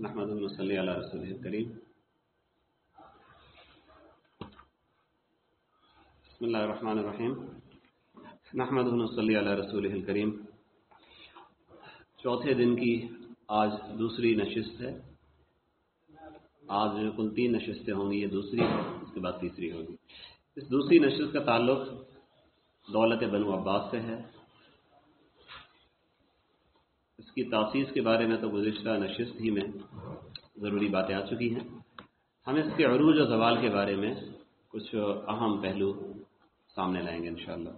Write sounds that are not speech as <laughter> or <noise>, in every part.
نحمد صلی علی رسول کریم. بسم اللہ الرحمن الرحیم. نحمد صلی علی رسول کریم. چوتھے دن کی آج دوسری نشست ہے. آج کل تین نشستیں ہوں گی، یہ دوسری ہے اس کے بعد تیسری ہوگی. اس دوسری نشست کا تعلق دولت بنو عباس سے ہے. اس کی تاسیس کے بارے میں تو گزشتہ نشست ہی میں ضروری باتیں آ چکی ہیں۔ ہم اس کے عروج و زوال کے بارے میں کچھ اہم پہلو سامنے لائیں گے انشاءاللہ۔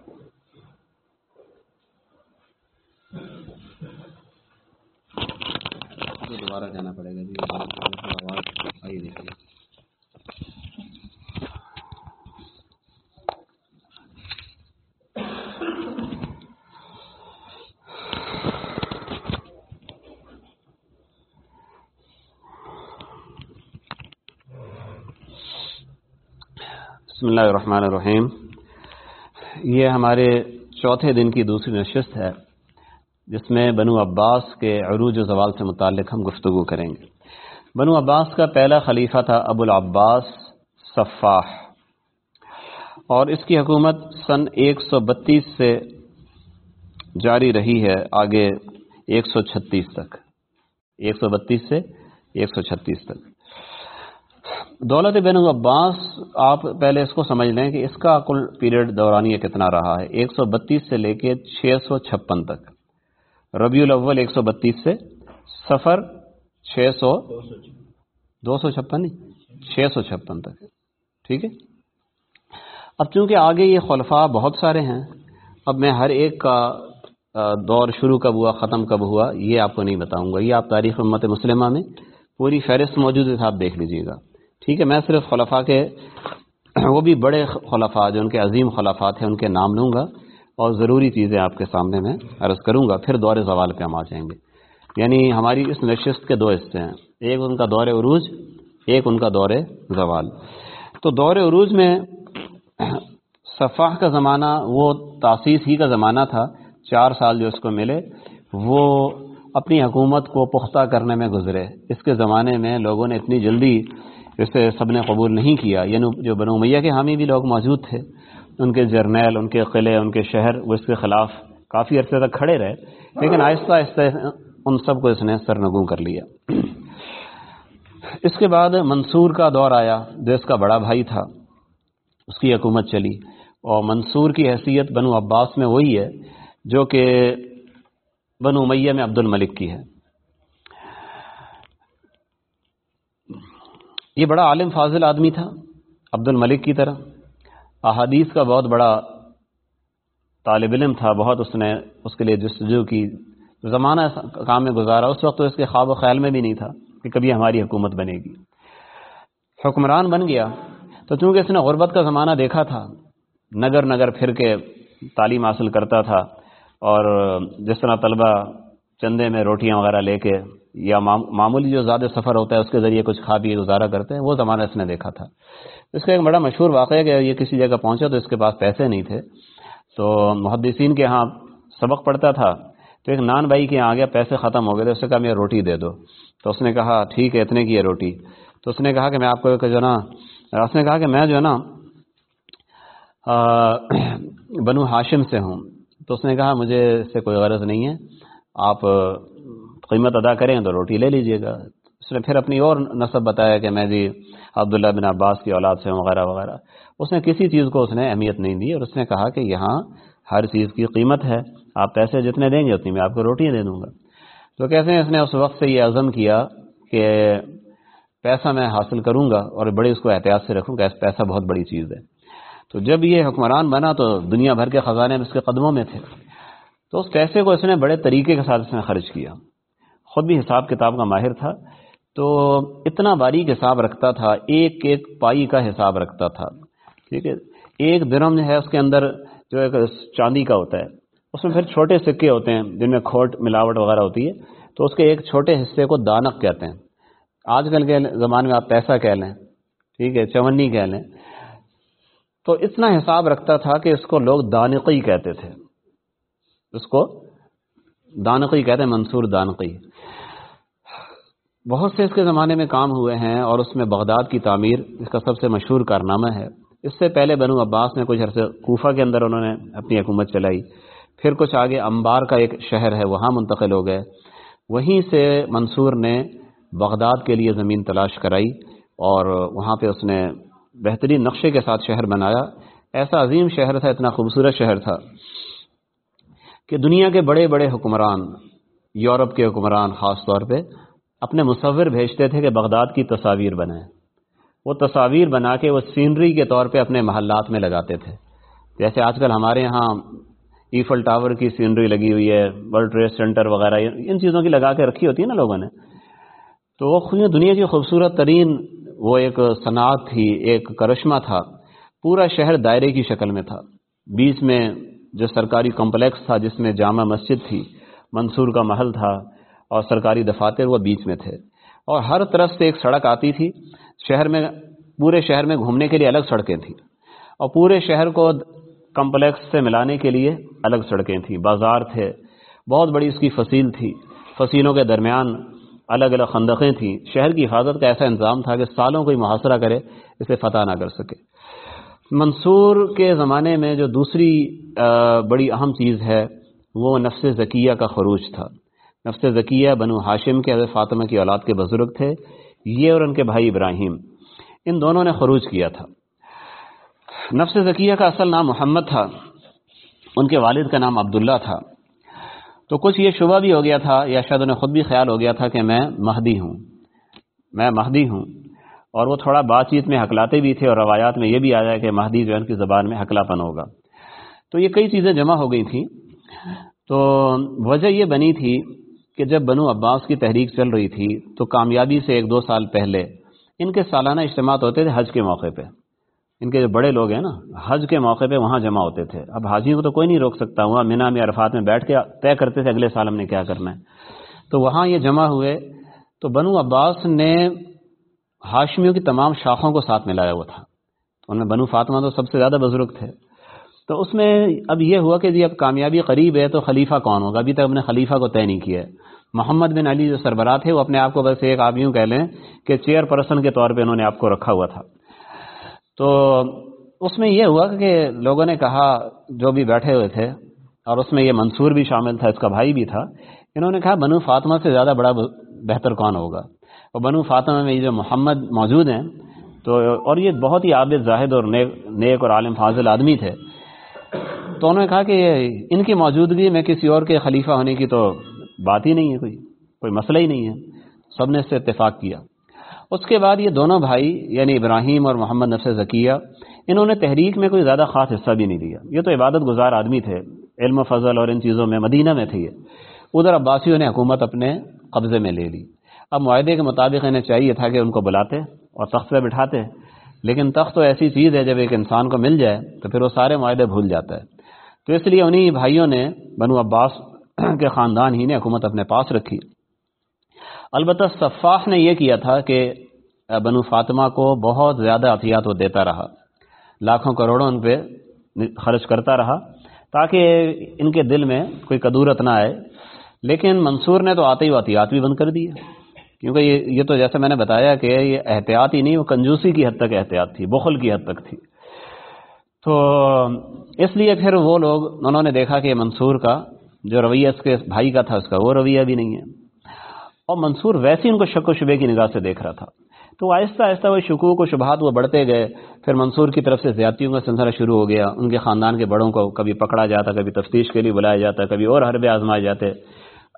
دوبارہ جانا پڑے گا جی۔ آواز آئی نہیں۔ بسم اللہ الرحمن الرحیم۔ یہ ہمارے چوتھے دن کی دوسری نشست ہے، جس میں بنو عباس کے عروج و زوال سے متعلق ہم گفتگو کریں گے۔ بنو عباس کا پہلا خلیفہ تھا ابو العباس صفاح۔ اور اس کی حکومت سن ایک سو بتیس سے جاری رہی ہے، آگے ایک سو چھتیس تک۔ ایک سو بتیس سے ایک سو چھتیس تک۔ دولت بین عباس، آپ پہلے اس کو سمجھ لیں کہ اس کا کل پیریڈ دورانیہ کتنا رہا ہے؟ ایک سو بتیس سے لے کے چھ سو چھپن تک۔ ربیع الاول ایک سو بتیس سے سفر چھ سو دو سو چھپن چھ سو چھپن تک۔ ٹھیک ہے؟ اب چونکہ آگے یہ خلفاء بہت سارے ہیں، اب میں ہر ایک کا دور شروع کب ہوا، ختم کب ہوا، یہ آپ کو نہیں بتاؤں گا۔ یہ آپ تاریخ امت مسلمہ میں پوری فہرست موجود ہے، آپ دیکھ لیجیے گا۔ ٹھیک ہے، میں صرف خلفاء کے وہ بھی بڑے خلفاء جو ان کے عظیم خلفاء تھے، ان کے نام لوں گا اور ضروری چیزیں آپ کے سامنے میں عرض کروں گا، پھر دور زوال پہ ہم آ جائیں گے۔ یعنی ہماری اس نشست کے دو حصے ہیں، ایک ان کا دور عروج، ایک ان کا دور زوال۔ تو دور عروج میں صفاح کا زمانہ، وہ تاسیس ہی کا زمانہ تھا، چار سال جو اس کو ملے، وہ اپنی حکومت کو پختہ کرنے میں گزرے۔ اس کے زمانے میں لوگوں نے اتنی جلدی اسے سب نے قبول نہیں کیا یعنی جو بنو میاں کے حامی بھی لوگ موجود تھے، ان کے جرنیل، ان کے قلعے، ان کے شہر، وہ اس کے خلاف کافی عرصے تک کھڑے رہے، لیکن آہستہ آہستہ ان سب کو اس نے سرنگوں کر لیا۔ اس کے بعد منصور کا دور آیا جو اس کا بڑا بھائی تھا، اس کی حکومت چلی۔ اور منصور کی حیثیت بنو عباس میں وہی ہے، جو کہ بنو میہ میں عبد الملک کی ہے۔ یہ بڑا عالم فاضل آدمی تھا عبد الملک کی طرح۔ احادیث کا بہت بڑا طالب علم تھا، بہت اس نے اس کے لیے جستجو کی۔ زمانہ کام میں گزارا، اس وقت تو اس کے خواب و خیال میں بھی نہیں تھا کہ کبھی ہماری حکومت بنے گی۔ حکمران بن گیا۔ تو چونکہ اس نے غربت کا زمانہ دیکھا تھا، نگر نگر پھر کے تعلیم حاصل کرتا تھا اور جس طرح طلبہ چندے میں روٹیاں وغیرہ لے کے یا معمولی جو زیادہ سفر ہوتا ہے اس کے ذریعے کچھ کھا پی گزارا کرتے ہیں، وہ زمانہ اس نے دیکھا تھا۔ اس کا ایک بڑا مشہور واقعہ ہے کہ یہ کسی جگہ پہنچا تو اس کے پاس پیسے نہیں تھے۔ تو محدثین کے ہاں سبق پڑھتا تھا تو ایک نان بھائی کے یہاں آ گیا، پیسے ختم ہو گئے تو اس نے کہا میرا روٹی دے دو۔ تو اس نے کہا ٹھیک ہے، اتنے کی ہے روٹی۔ تو اس نے کہا کہ میں آپ کو جو نا، اس نے کہا کہ میں جو ہے نا بنو ہاشم سے ہوں۔ تو اس نے کہا مجھے اس سے کوئی غرض نہیں ہے، آپ قیمت ادا کریں تو روٹی لے لیجیے گا۔ اس نے پھر اپنی اور نصب بتایا کہ میں جی عبداللہ بن عباس کی اولاد سے ہوں، وغیرہ وغیرہ۔ اس نے کسی چیز کو اس نے اہمیت نہیں دی اور اس نے کہا کہ یہاں ہر چیز کی قیمت ہے۔ آپ پیسے جتنے دیں گے اتنی میں آپ کو روٹیاں دے دوں گا۔ تو کیسے اس نے اس وقت سے یہ عزم کیا کہ پیسہ میں حاصل کروں گا اور بڑے اس کو احتیاط سے رکھوں گا پیسہ بہت بڑی چیز ہے۔ تو جب یہ حکمران بنا تو دنیا بھر کے خزانے میں اس کے قدموں میں تھے۔ تو اس پیسے کو اس نے بڑے طریقے کے ساتھ اس نے خرچ کیا۔ خود بھی حساب کتاب کا ماہر تھا، تو اتنا باریک حساب رکھتا تھا، ایک ایک پائی کا حساب رکھتا تھا، ٹھیک ہے؟ ایک درم ہے اس کے اندر جو ایک چاندی کا ہوتا ہے، اس میں پھر چھوٹے سکے ہوتے ہیں، جن میں کھوٹ، ملاوٹ وغیرہ ہوتی ہے، تو اس کے ایک چھوٹے حصے کو دانک کہتے ہیں۔ آج کل کے زمانے میں آپ پیسہ کہہ لیں، ٹھیک ہے چونی کہہ لیں۔ تو اتنا حساب رکھتا تھا کہ اس کو لوگ دانقی کہتے تھے۔ اس کو دانقی کہتے ہیں، منصور دانقی۔ بہت سے اس کے زمانے میں کام ہوئے ہیں اور اس میں بغداد کی تعمیر اس کا سب سے مشہور کارنامہ ہے۔ اس سے پہلے بنو عباس نے کچھ عرصے کوفہ کے اندر انہوں نے اپنی حکومت چلائی۔ پھر کچھ آگے امبار کا ایک شہر ہے، وہاں منتقل ہو گئے۔ وہیں سے منصور نے بغداد کے لیے زمین تلاش کرائی اور وہاں پہ اس نے بہترین نقشے کے ساتھ شہر بنایا۔ ایسا عظیم شہر تھا، اتنا خوبصورت شہر تھا کہ دنیا کے بڑے بڑے حکمران، یورپ کے حکمران خاص طور پہ اپنے مصور بھیجتے تھے کہ بغداد کی تصاویر بنائیں۔ وہ تصاویر بنا کے وہ سینری کے طور پہ اپنے محلات میں لگاتے تھے۔ جیسے آج کل ہمارے یہاں ایفل ٹاور کی سینری لگی ہوئی ہے، ورلڈ ٹریڈ سینٹر وغیرہ، ان چیزوں کی لگا کے رکھی ہوتی ہے نا لوگوں نے۔ تو وہ دنیا کی خوبصورت ترین وہ ایک صنعت تھی ایک کرشمہ تھا۔ پورا شہر دائرے کی شکل میں تھا۔ بیچ میں جو سرکاری کمپلیکس تھا، جس میں جامع مسجد تھی، منصور کا محل تھا۔ اور سرکاری دفاتر وہ بیچ میں تھے۔ اور ہر طرف سے ایک سڑک آتی تھی۔ شہر میں، پورے شہر میں گھومنے کے لیے الگ سڑکیں تھیں۔ اور پورے شہر کو کمپلیکس سے ملانے کے لیے الگ سڑکیں تھیں۔ بازار تھے۔ بہت بڑی اس کی فصیل تھی۔ فصیلوں کے درمیان الگ الگ خندقیں تھیں۔ شہر کی حفاظت کا ایسا انتظام تھا کہ سالوں کوئی محاصرہ کرے، اسے فتح نہ کر سکے۔ منصور کے زمانے میں جو دوسری بڑی اہم چیز ہے، وہ نفس ذکیہ کا خروج تھا۔ نفس ذکیہ بنو ہاشم کے حضرت فاطمہ کی اولاد کے بزرگ تھے، یہ اور ان کے بھائی ابراہیم، ان دونوں نے خروج کیا تھا۔ نفس ذکیہ کا اصل نام محمد تھا، ان کے والد کا نام عبداللہ تھا۔ تو کچھ یہ شبہ بھی ہو گیا تھا، یا شاید انہیں خود بھی خیال ہو گیا تھا کہ میں مہدی ہوں۔ میں مہدی ہوں۔ اور وہ تھوڑا بات چیت میں حکلاتے بھی تھے اور روایات میں یہ بھی آ جائے کہ مہدی جو ہے ان کی زبان میں حکلا پن ہوگا۔ تو یہ کئی چیزیں جمع ہو گئی تھیں۔ تو وجہ یہ بنی تھی کہ جب بنو عباس کی تحریک چل رہی تھی تو کامیابی سے ایک دو سال پہلے ان کے سالانہ اجتماعات ہوتے تھے حج کے موقع پہ۔ ان کے جو بڑے لوگ ہیں نا، حج کے موقع پہ وہاں جمع ہوتے تھے۔ اب حاجی کو تو کوئی نہیں روک سکتا۔ ہوا مینا میں عرفات میں بیٹھ کے طے کرتے تھے اگلے سال ہم نے کیا کرنا ہے۔ تو وہاں یہ جمع ہوئے۔ تو بنو عباس نے ہاشمیوں کی تمام شاخوں کو ساتھ ملایا ہوا تھا۔ ان میں بنو فاطمہ تو سب سے زیادہ بزرگ تھے۔ تو اس میں اب یہ ہوا کہ جی اب کامیابی قریب ہے تو خلیفہ کون ہوگا؟ ابھی تک اپنے خلیفہ کو طے نہیں کیا ہے۔ محمد بن علی جو سربراہ تھے، وہ اپنے آپ کو بس ایک آپ یوں کہہ لیں کہ چیئر پرسن کے طور پہ انہوں نے آپ کو رکھا ہوا تھا۔ تو اس میں یہ ہوا کہ لوگوں نے کہا، جو بھی بیٹھے ہوئے تھے، اور اس میں یہ منصور بھی شامل تھا، اس کا بھائی بھی تھا، انہوں نے کہا، بنو فاطمہ سے زیادہ بڑا بہتر کون ہوگا؟ اور بنو فاطمہ میں یہ جو محمد موجود ہیں، تو اور یہ بہت ہی عابد، زاہد اور نیک نیک اور عالم، فاضل آدمی تھے۔ تو انہوں نے کہا کہ ان کی موجودگی میں کسی اور کے خلیفہ ہونے کی تو بات ہی نہیں ہے کوئی کوئی مسئلہ ہی نہیں ہے۔ سب نے اس سے اتفاق کیا۔ اس کے بعد یہ دونوں بھائی یعنی ابراہیم اور محمد نفس ذکیہ انہوں نے تحریک میں کوئی زیادہ خاص حصہ بھی نہیں دیا یہ تو عبادت گزار آدمی تھے۔ علم و فضل اور ان چیزوں میں مدینہ میں تھے یہ۔ ادھر عباسیوں نے حکومت اپنے قبضے میں لے لی۔ اب معاہدے کے مطابق انہیں چاہیے تھا کہ ان کو بلاتے اور تخت پہ بٹھاتے۔ لیکن تخت تو ایسی چیز ہے، جب ایک انسان کو مل جائے تو پھر وہ سارے معاہدے بھول جاتا ہے۔ تو اس لیے انہی بھائیوں نے بنو عباس کے خاندان ہی نے حکومت اپنے پاس رکھی۔ البتہ صفاح نے یہ کیا تھا کہ بنو فاطمہ کو بہت زیادہ عطیات وہ دیتا رہا۔ لاکھوں کروڑوں ان پہ خرچ کرتا رہا تاکہ ان کے دل میں کوئی قدورت نہ آئے۔ لیکن منصور نے تو آتے ہی عطیات بھی بند کر دیے۔ کیونکہ یہ یہ تو جیسے میں نے بتایا کہ یہ احتیاط ہی نہیں، وہ کنجوسی کی حد تک احتیاط تھی، بخل کی حد تک تھی۔ تو اس لیے پھر وہ لوگ، انہوں نے دیکھا کہ منصور کا جو رویہ اس کے بھائی کا تھا اس کا، وہ رویہ بھی نہیں ہے۔ اور منصور ویسے ان کو شک و شبے کی نگاہ سے دیکھ رہا تھا۔ تو آہستہ آہستہ وہ شکوک و شبہات وہ بڑھتے گئے۔ پھر منصور کی طرف سے زیادتیوں کا سلسلہ شروع ہو گیا۔ ان کے خاندان کے بڑوں کو کبھی پکڑا جاتا، کبھی تفتیش کے لیے بلایا جاتا، کبھی اور حربے آزمائے جاتے۔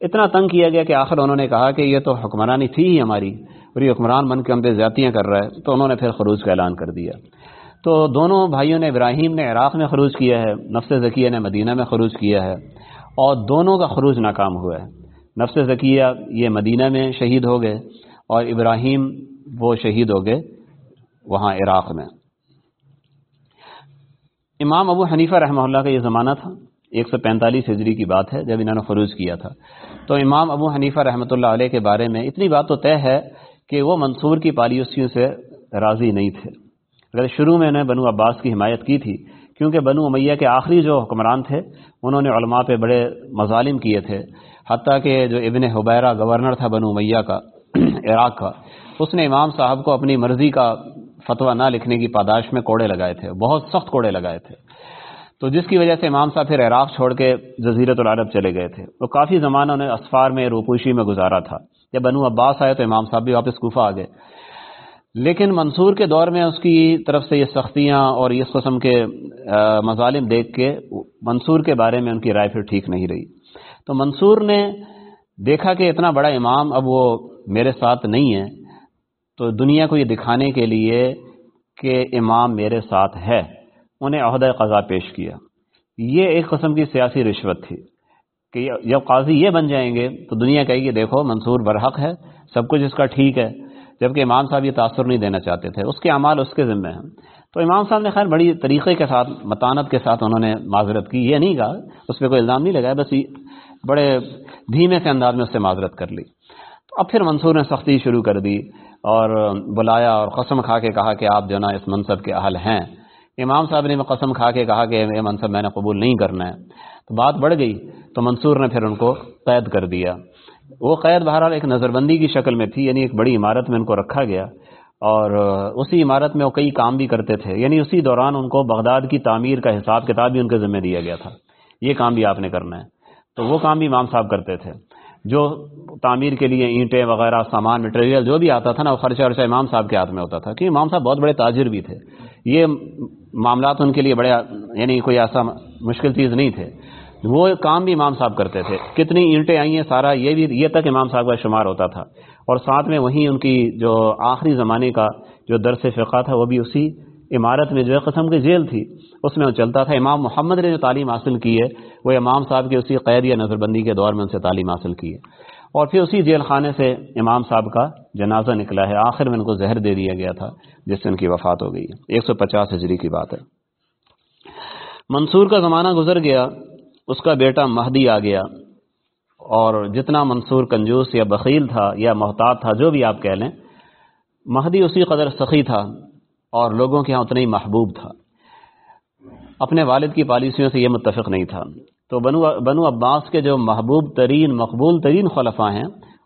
اتنا تنگ کیا گیا کہ آخر انہوں نے کہا کہ یہ تو حکمرانی تھی ہی ہماری اور یہ حکمران بن کے ہم پہ زیادتیاں کر رہا ہے۔ تو انہوں نے پھر خروج کا اعلان کر دیا۔ تو دونوں بھائیوں نے ابراہیم نے عراق میں خروج کیا ہے، نفس ذکیہ نے مدینہ میں خروج کیا ہے۔ اور دونوں کا خروج ناکام ہوا ہے۔ نفس ذکیہ یہ مدینہ میں شہید ہو گئے اور ابراہیم وہ شہید ہو گئے وہاں عراق میں۔ امام ابو حنیفہ رحمہ اللہ کا یہ زمانہ تھا۔ ایک سو پینتالیس ہجری کی بات ہے جب انہوں نے خروج کیا تھا۔ تو امام ابو حنیفہ رحمۃ اللہ علیہ کے بارے میں اتنی بات تو طے ہے کہ وہ منصور کی پالیسیوں سے راضی نہیں تھے۔ اگر شروع میں انہیں بنو عباس کی حمایت کی تھی کیونکہ بنو امیہ کے آخری جو حکمران تھے، انہوں نے علماء پہ بڑے مظالم کیے تھے، حتیٰ کہ جو ابن حبیرہ گورنر تھا بنو امیہ کا، <clears throat> عراق کا، اس نے امام صاحب کو اپنی مرضی کا فتویٰ نہ لکھنے کی پاداش میں کوڑے لگائے تھے، بہت سخت کوڑے لگائے تھے۔ تو جس کی وجہ سے امام صاحب پھر عراق چھوڑ کے جزیرت العرب چلے گئے تھے۔ وہ کافی زمانہ انہیں اسفار میں، روپوشی میں گزارا تھا۔ جب بنو عباس آئے تو امام صاحب بھی واپس کوفہ آ گئے۔ لیکن منصور کے دور میں اس کی طرف سے یہ سختیاں اور اس قسم کے مظالم دیکھ کے منصور کے بارے میں ان کی رائے پھر ٹھیک نہیں رہی۔ تو منصور نے دیکھا کہ اتنا بڑا امام اب وہ میرے ساتھ نہیں ہے، تو دنیا کو یہ دکھانے کے لیے کہ امام میرے ساتھ ہے۔ انہیں عہدہ قضا پیش کیا۔ یہ ایک قسم کی سیاسی رشوت تھی کہ جب قاضی یہ بن جائیں گے تو دنیا کہے گی، دیکھو منصور برحق ہے، سب کچھ اس کا ٹھیک ہے۔ جبکہ امام صاحب یہ تاثر نہیں دینا چاہتے تھے۔ اس کے اعمال اس کے ذمے ہیں۔ تو امام صاحب نے خیر بڑی طریقے کے ساتھ، متانت کے ساتھ انہوں نے معذرت کی۔ یہ نہیں کہا، اس پہ کوئی الزام نہیں لگایا، بس بڑے دھیمے سے انداز میں اس سے معذرت کر لی۔ تو اب پھر منصور نے سختی شروع کر دی اور بلایا اور قسم کھا کے کہا کہ آپ جو نا اس منصب کے اہل ہیں۔ امام صاحب نے قسم کھا کے کہا کہ یہ منصب میں نے قبول نہیں کرنا ہے۔ تو بات بڑھ گئی، تو منصور نے پھر ان کو قید کر دیا۔ وہ قید بہرحال ایک نظر بندی کی شکل میں تھی یعنی ایک بڑی عمارت میں ان کو رکھا گیا۔ اور اسی عمارت میں وہ کئی کام بھی کرتے تھے۔ یعنی اسی دوران ان کو بغداد کی تعمیر کا حساب کتاب بھی ان کے ذمہ دیا گیا تھا۔ یہ کام بھی آپ نے کرنا ہے۔ تو وہ کام بھی امام صاحب کرتے تھے۔ جو تعمیر کے لیے اینٹیں وغیرہ، سامان مٹیریل جو بھی آتا تھا نا، وہ خرچہ ورچہ امام صاحب کے ہاتھ میں ہوتا تھا۔ کہ امام صاحب بہت بڑے تاجر بھی تھے۔ یہ معاملات ان کے لیے بڑے یعنی کوئی ایسا مشکل چیز نہیں تھے۔ وہ کام بھی امام صاحب کرتے تھے۔ کتنی اینٹیں آئی ہیں سارا، یہ بھی، یہ تک امام صاحب کا شمار ہوتا تھا۔ اور ساتھ میں وہیں ان کی جو آخری زمانے کا جو درس فقہ تھا، وہ بھی اسی عمارت میں جو ہے قسم کی جیل تھی۔ اس میں وہ چلتا تھا۔ امام محمد نے جو تعلیم حاصل کی ہے، وہ امام صاحب کی اسی قید یا نظر بندی کے دور میں ان سے تعلیم حاصل کی ہے۔ اور پھر اسی جیل خانے سے امام صاحب کا جنازہ نکلا ہے۔ آخر میں ان کو زہر دے دیا گیا تھا، جس سے ان کی وفات ہو گئی ہے۔ ایک سو پچاس ہجری کی بات ہے۔ منصور کا زمانہ گزر گیا۔ اس کا بیٹا مہدی آ گیا اور جتنا منصور کنجوس یا بخیل تھا یا محتاط تھا، جو بھی آپ کہہ لیں، مہدی اسی قدر سخی تھا اور لوگوں کے ہاں اتنا ہی محبوب تھا۔ اپنے والد کی پالیسیوں سے یہ متفق نہیں تھا۔ تو بنو بنو عباس کے جو محبوب ترین، مقبول ترین خلفاء ہیں،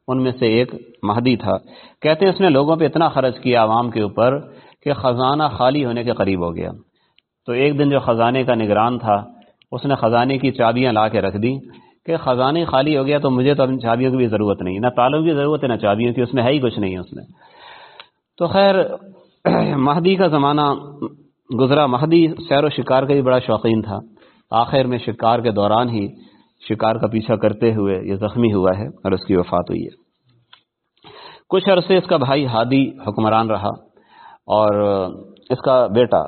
ان میں سے ایک مہدی تھا۔ کہتے ہیں اس نے لوگوں پہ اتنا خرچ کیا عوام کے اوپر کہ خزانہ خالی ہونے کے قریب ہو گیا۔ تو ایک دن جو خزانے کا نگران تھا اس نے خزانے کی چابیاں لا کے رکھ دی کہ خزانے خالی ہو گیا تو مجھے تو اب چابیوں کی بھی ضرورت نہیں، نہ تالوں کی ضرورت ہے نہ چابیوں کی اس میں ہے ہی کچھ نہیں ہے اس میں۔ تو خیر، <clears throat> مہدی کا زمانہ گزرا۔ مہدی سیر و شکار کا بھی بڑا شوقین تھا۔ آخر میں شکار کے دوران ہی شکار کا پیچھا کرتے ہوئے یہ زخمی ہوا ہے اور اس کی وفات ہوئی ہے۔ کچھ عرصے اس کا بھائی ہادی حکمران رہا اور اس کا بیٹا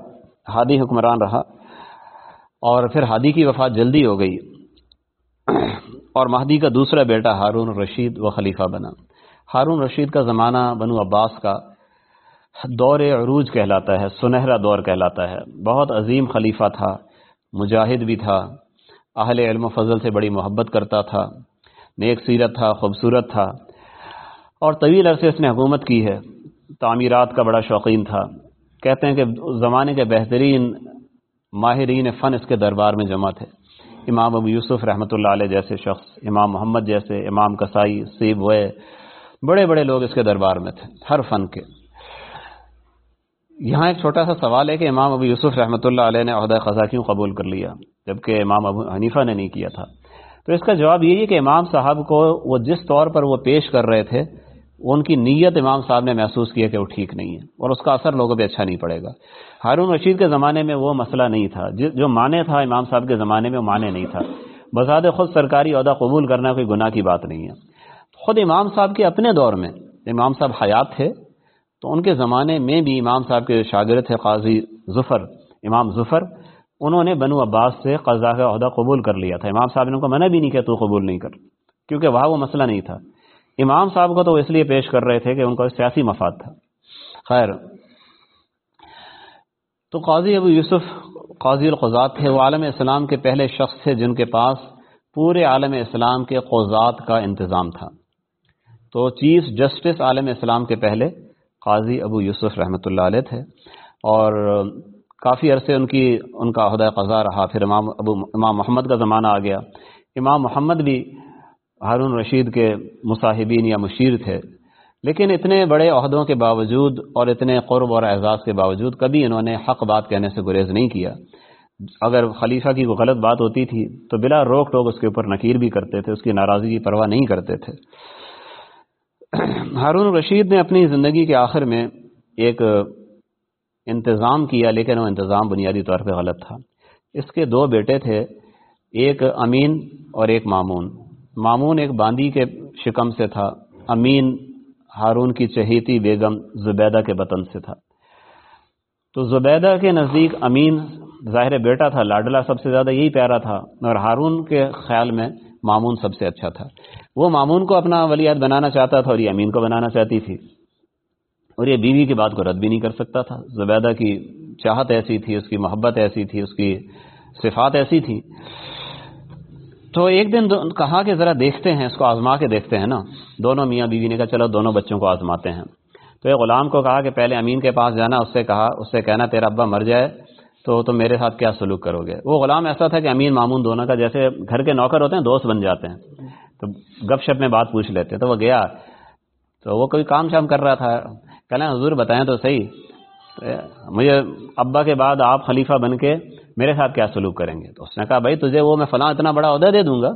ہادی حکمران رہا۔ اور پھر ہادی کی وفات جلدی ہو گئی اور مہدی کا دوسرا بیٹا ہارون رشید و خلیفہ بنا۔ ہارون رشید کا زمانہ بنو عباس کا دور عروج کہلاتا ہے، سنہرا دور کہلاتا ہے۔ بہت عظیم خلیفہ تھا، مجاہد بھی تھا، اہل علم و فضل سے بڑی محبت کرتا تھا، نیک سیرت تھا، خوبصورت تھا۔ اور طویل عرصے اس نے حکومت کی ہے۔ تعمیرات کا بڑا شوقین تھا۔ کہتے ہیں کہ زمانے کے بہترین ماہرین فن اس کے دربار میں جمع تھے۔ امام ابو یوسف رحمۃ اللہ علیہ جیسے شخص، امام محمد جیسے، امام کسائی سیب وے، بڑے بڑے لوگ اس کے دربار میں تھے، ہر فن کے۔ یہاں ایک چھوٹا سا سوال ہے کہ امام ابو یوسف رحمۃ اللہ علیہ نے عہدہ خزا کیوں قبول کر لیا، جبکہ امام ابو حنیفہ نے نہیں کیا تھا۔ تو اس کا جواب یہی ہے کہ امام صاحب کو وہ جس طور پر وہ پیش کر رہے تھے ان کی نیت امام صاحب نے محسوس کیا کہ وہ ٹھیک نہیں ہے اور اس کا اثر لوگوں پہ اچھا نہیں پڑے گا۔ ہارون رشید کے زمانے میں وہ مسئلہ نہیں تھا۔ جو مانے تھا امام صاحب کے زمانے میں وہ مانے نہیں تھا۔ بذات خود سرکاری عہدہ قبول کرنا کوئی گناہ کی بات نہیں ہے۔ خود امام صاحب کے اپنے دور میں امام صاحب حیات تھے، تو ان کے زمانے میں بھی امام صاحب کے شاگرد تھے قاضی ظفر، امام ظفر۔ انہوں نے بنو عباس سے قضا کا عہدہ قبول کر لیا تھا۔ امام صاحب نے ان کو منع بھی نہیں کیا، تو قبول نہیں کر، کیونکہ وہاں وہ مسئلہ نہیں تھا۔ امام صاحب کو تو اس لیے پیش کر رہے تھے کہ ان کا سیاسی مفاد تھا۔ خیر۔ تو قاضی ابو یوسف قاضی القضات تھے، وہ عالم اسلام کے پہلے شخص تھے جن کے پاس پورے عالم اسلام کے قوضات کا انتظام تھا۔ تو چیف جسٹس عالم اسلام کے پہلے قاضی ابو یوسف رحمۃ اللہ علیہ تھے۔ اور کافی عرصے ان کی، ان کا عہدہ قضا رہا۔ پھر امام ابو، امام محمد کا زمانہ آ گیا۔ امام محمد بھی ہارون رشید کے مصاحبین یا مشیر تھے، لیکن اتنے بڑے عہدوں کے باوجود اور اتنے قرب اور اعزاز کے باوجود کبھی انہوں نے حق بات کہنے سے گریز نہیں کیا۔ اگر خلیفہ کی کوئی غلط بات ہوتی تھی تو بلا روک ٹوک اس کے اوپر نکیر بھی کرتے تھے، اس کی ناراضگی کی پرواہ نہیں کرتے تھے۔ <clears throat> ہارون رشید نے اپنی زندگی کے آخر میں ایک انتظام کیا، لیکن وہ انتظام بنیادی طور پہ غلط تھا۔ اس کے دو بیٹے تھے، ایک امین اور ایک مامون۔ مامون ایک باندی کے شکم سے تھا، امین ہارون کی چہیتی بیگم زبیدہ کے بطن سے تھا۔ تو زبیدہ کے نزدیک امین ظاہر بیٹا تھا، لاڈلا سب سے زیادہ یہی پیارا تھا، اور ہارون کے خیال میں مامون سب سے اچھا تھا۔ وہ مامون کو اپنا ولیعت بنانا چاہتا تھا اور یہ امین کو بنانا چاہتی تھی۔ اور یہ بیوی کی بات کو رد بھی نہیں کر سکتا تھا۔ زبیدہ کی چاہت ایسی تھی، اس کی محبت ایسی تھی، اس کی صفات ایسی تھی تو ایک دن کہا کہ ذرا دیکھتے ہیں، اس کو آزما کے دیکھتے ہیں نا۔ دونوں میاں بیوی نے کہا، چلو دونوں بچوں کو آزماتے ہیں۔ تو ایک غلام کو کہا کہ پہلے امین کے پاس جانا، اس سے کہا، اس سے کہنا، تیرا ابا مر جائے تو تم میرے ساتھ کیا سلوک کرو گے؟ وہ غلام ایسا تھا کہ امین مامون دونوں کا جیسے گھر کے نوکر ہوتے ہیں، دوست بن جاتے ہیں۔ تو گپ شپ میں بات پوچھ لیتے، تو وہ گیا۔ تو وہ کوئی کام شام کر رہا تھا۔ کہنا حضور بتائیں تو صحیح۔ مجھے ابا کے بعد آپ خلیفہ بن کے میرے ساتھ کیا سلوک کریں گے؟ تو اس نے کہا، بھائی، تجھے وہ میں فلاں اتنا بڑا عہدہ دے دوں گا؟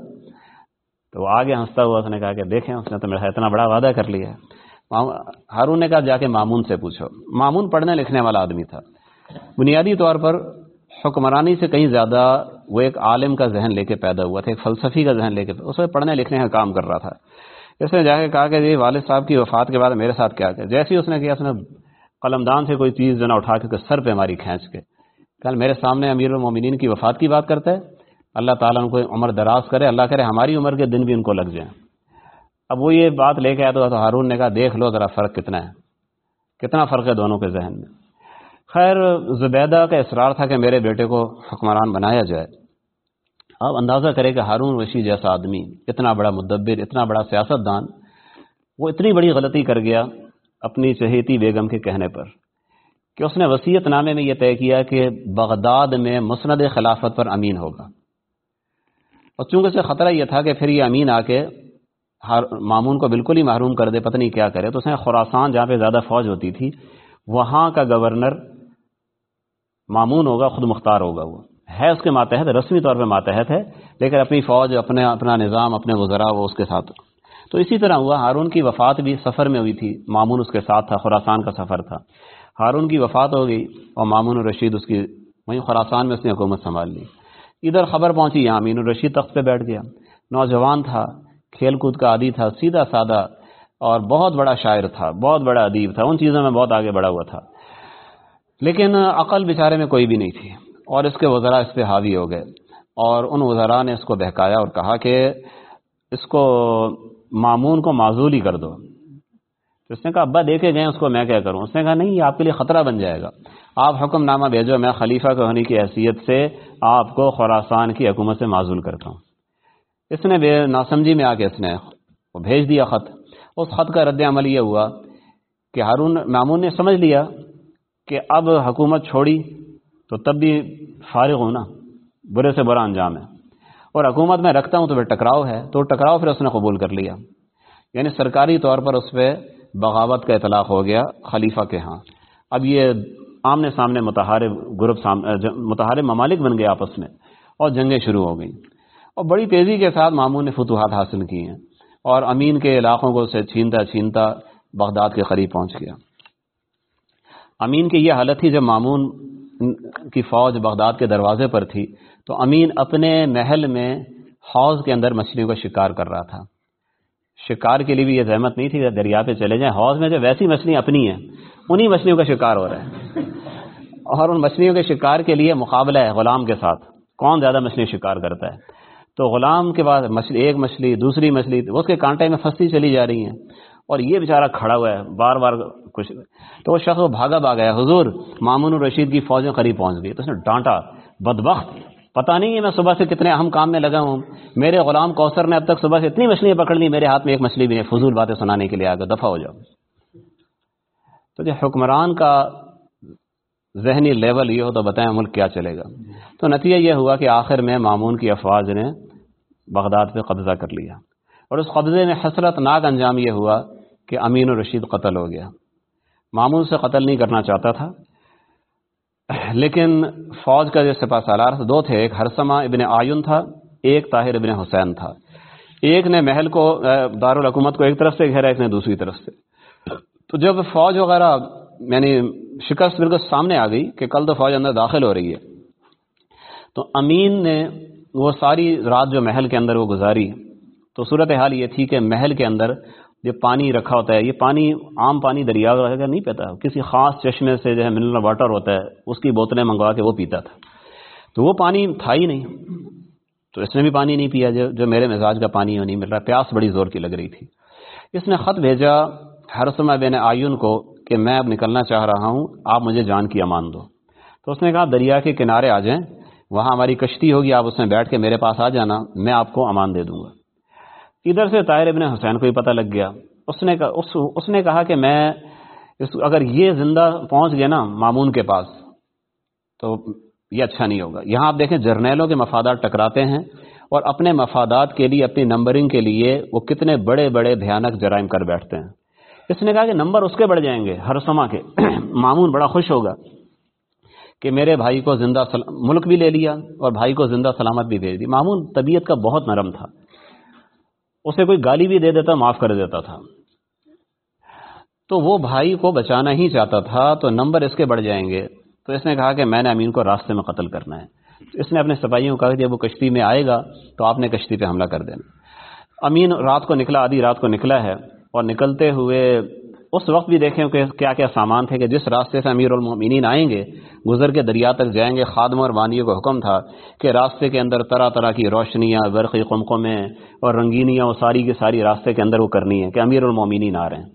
تو وہ آگے ہنستا ہوا اس نے کہا کہ، دیکھیں، اس نے تو میرا اتنا بڑا وعدہ کر لیا ہارون نے کہا، جا کے مامون سے پوچھو۔ مامون پڑھنے لکھنے والا آدمی تھا۔ بنیادی طور پر حکمرانی سے کہیں زیادہ وہ ایک عالم کا ذہن لے کے پیدا ہوا تھا، ایک فلسفی کا ذہن لے کے، اس میں پڑھنے لکھنے کا کام کر رہا تھا۔ اس نے جا کے کہا کہ جی والد صاحب کی وفات کے بعد میرے ساتھ کیا کیا جیسے ہی اس نے کیا، اس نے قلم دان سے کوئی چیز جو نا اٹھا کے سر پہ ہماری کھینچ کے۔ کل میرے سامنے امیر المومنین کی وفات کی بات کرتا ہے۔ اللہ تعالیٰ ان کو عمر دراز کرے، اللہ کرے ہماری عمر کے دن بھی ان کو لگ جائیں۔ اب وہ یہ بات لے کے آیا تو ہارون نے کہا، دیکھ لو ذرا فرق کتنا ہے۔ کتنا فرق ہے دونوں کے ذہن میں۔ خیر، زبیدہ کا اصرار تھا کہ میرے بیٹے کو حکمران بنایا جائے۔ آپ اندازہ کرے کہ ہارون رشید جیسا آدمی، اتنا بڑا مدبر، اتنا بڑا سیاست دان وہ اتنی بڑی غلطی کر گیا اپنی چہیتی بیگم کے کہنے پر۔ کہ اس نے وسیعت نامے میں یہ طے کیا کہ بغداد میں مسند خلافت پر امین ہوگا۔ اور چونکہ سے خطرہ یہ تھا کہ پھر یہ امین آ کے مامون کو بالکل ہی محروم کر دے، پتہ نہیں کیا کرے، تو اس نے خوراسان جہاں پہ زیادہ فوج ہوتی تھی، وہاں کا گورنر معمون ہوگا، خود مختار ہوگا وہ۔ ہے اس کے ماتحت، رسمی طور پہ ماتحت ہے، لیکن اپنی فوج اپنے اپنا نظام، اپنے وزراء وہ اس کے ساتھ۔ تو اسی طرح ہوا، ہارون کی وفات بھی سفر میں ہوئی تھی، مامون اس کے ساتھ تھا خوراسان کا سفر تھا۔ ہارون کی وفات ہو گئی اور مامون الرشید اس کی وہیں خوراسان میں اس نے حکومت سنبھال لی۔ ادھر خبر پہنچی، یہاں امین الرشید تخت پہ بیٹھ گیا۔ نوجوان تھا، کھیل کود کا عادی تھا، سیدھا سادہ اور بہت بڑا شاعر تھا، بہت بڑا ادیب تھا۔ ان چیزوں میں بہت آگے بڑھا ہوا تھا۔ لیکن عقل بیچارے میں کوئی بھی نہیں تھی اور اس کے وزراء اس پہ حاوی ہو گئے۔ اور ان وزراء نے اس کو بہکایا اور کہا کہ اس کو معمون کو معذول ہی کر دو۔ اس نے کہا، ابا دیکھے گئے اس کو، میں کیا کروں؟ اس نے کہا، نہیں، یہ آپ کے لیے خطرہ بن جائے گا۔ آپ حکم نامہ بھیجو، میں خلیفہ کے ہونے کی حیثیت سے آپ کو خوراسان کی حکومت سے معذول کرتا ہوں۔ اس نے ناسمجھی میں آ کے اس نے بھیج دیا خط۔ اس خط کا رد عمل یہ ہوا کہ ہارون معمون نے سمجھ لیا کہ اب حکومت چھوڑی تو تب بھی فارغ ہونا برے سے برا انجام ہے۔ اور حکومت میں رکھتا ہوں تو پھر ٹکراؤ ہے، تو ٹکراؤ پھر اس نے قبول کر لیا۔ یعنی سرکاری طور پر اس پہ بغاوت کا اطلاق ہو گیا خلیفہ کے ہاں۔ اب یہ آمنے سامنے متحرک گروپ متحرک ممالک بن گئے آپس میں اور جنگیں شروع ہو گئیں۔ اور بڑی تیزی کے ساتھ مامون نے فتوحات حاصل کی ہیں اور امین کے علاقوں کو اسے چھینتا چھینتا بغداد کے قریب پہنچ گیا۔ امین کی یہ حالت تھی جب مامون کی فوج بغداد کے دروازے پر تھی تو امین اپنے محل میں حوض کے اندر مچھلیوں کا شکار کر رہا تھا۔ شکار کے لیے بھی یہ زحمت نہیں تھی کہ دریا پہ چلے جائیں۔ حوض میں جو ویسی مچھلیاں اپنی ہیں، انہی مچھلیوں کا شکار ہو رہا ہے۔ اور ان مچھلیوں کے شکار کے لیے مقابلہ ہے غلام کے ساتھ۔ کون زیادہ مچھلی شکار کرتا ہے؟ تو غلام کے بعد مچھلی، ایک مچھلی، دوسری مچھلی، اس کے کانٹے میں پھنستی چلی جا رہی ہیں۔ اور یہ بیچارہ کھڑا ہوا ہے، بار بار کچھ۔ تو وہ شخص وہ بھاگا بھاگ گیا حضور، مامون الرشید کی فوجیں قریب پہنچ گئی۔ تو اس نے ڈانٹا، بدبخت۔ پتا نہیں ہے میں صبح سے کتنے اہم کام میں لگا ہوں۔ میرے غلام کوثر نے اب تک صبح سے اتنی مچھلیاں پکڑ لی میرے ہاتھ میں ایک مچھلی بھی نہیں۔ فضول باتیں سنانے کے لیے آ گیا دفاع ہو جاؤ۔ تو جو حکمران کا ذہنی لیول یہ ہو تو بتائیں ملک کیا چلے گا۔ تو نتیجہ یہ ہوا کہ آخر میں مامون کی افواج نے بغداد پہ قبضہ کر لیا۔ اور اس قبضے میں حسرت ناک انجام یہ ہوا کہ امین الرشید قتل ہو گیا۔ مامون سے قتل نہیں کرنا چاہتا تھا۔ لیکن فوج کا جو سپاہ سالار دو تھے، ایک ہرسما ابن آئین تھا، ایک طاہر ابن حسین تھا۔ ایک نے محل کو دارالحکومت کو ایک طرف سے گھیرا ایک نے دوسری طرف سے۔ تو جب فوج وغیرہ یعنی شکست بالکل سامنے آ گئی کہ کل تو فوج اندر داخل ہو رہی ہے۔ تو امین نے وہ ساری رات جو محل کے اندر وہ گزاری، تو صورت حال یہ تھی کہ محل کے اندر جو پانی رکھا ہوتا ہے، یہ پانی، عام پانی دریا وغیرہ نہیں پیتا؟ کسی خاص چشمے سے جو ہے منرل واٹر ہوتا ہے، اس کی بوتلیں منگوا کے وہ پیتا تھا۔ تو وہ پانی تھا ہی نہیں۔ تو اس نے بھی پانی نہیں پیا، جو جو میرے مزاج کا پانی نہیں مل رہا۔ پیاس بڑی زور کی لگ رہی تھی۔ اس نے خط بھیجا، ہر سمے بین آئین کو کہ میں اب نکلنا چاہ رہا ہوں، آپ مجھے جان کی امان دو۔ تو اس نے کہا، دریا کے کنارے آ جائیں، وہاں ہماری کشتی ہوگی، آپ اس میں بیٹھ کے میرے پاس آ جانا، میں آپ کو امان دے دوں گا۔ ادھر سے طاہر ابن حسین کو بھی پتہ لگ گیا۔ اس نے اس, اس نے کہا کہ میں اس اگر یہ زندہ پہنچ گئے نا مامون کے پاس تو یہ اچھا نہیں ہوگا۔ یہاں آپ دیکھیں جرنیلوں کے مفادات ٹکراتے ہیں اور اپنے مفادات کے لیے اپنی نمبرنگ کے لیے وہ کتنے بڑے بڑے بھیانک جرائم کر بیٹھتے ہیں۔ اس نے کہا کہ نمبر اس کے بڑھ جائیں گے ہر سما کے۔ <clears throat> مامون بڑا خوش ہوگا کہ میرے بھائی کو زندہ ملک بھی لے لیا اور بھائی کو زندہ سلامت بھی بھیج دی۔ مامون طبیعت کا بہت نرم تھا۔ اسے کوئی گالی بھی دے دیتا، معاف کر دیتا تھا۔ تو وہ بھائی کو بچانا ہی چاہتا تھا، تو نمبر اس کے بڑھ جائیں گے۔ تو اس نے کہا کہ میں نے امین کو راستے میں قتل کرنا ہے۔ اس نے اپنے سپاہیوں کو کہا کہ جب وہ کشتی میں آئے گا، تو آپ نے کشتی پہ حملہ کر دینا۔ امین رات کو نکلا، آدھی رات کو نکلا ہے اور نکلتے ہوئے اس وقت بھی دیکھیں کہ کیا کیا سامان تھے کہ جس راستے سے امیر المومنین آئیں گے، گزر کے دریا تک جائیں گے، خادم اور بانیوں کو حکم تھا کہ راستے کے اندر طرح طرح کی روشنیاں برقی قمقوں میں اور رنگینیاں، وہ ساری کی ساری راستے کے اندر وہ کرنی ہے کہ امیر المومنین آ رہے ہیں۔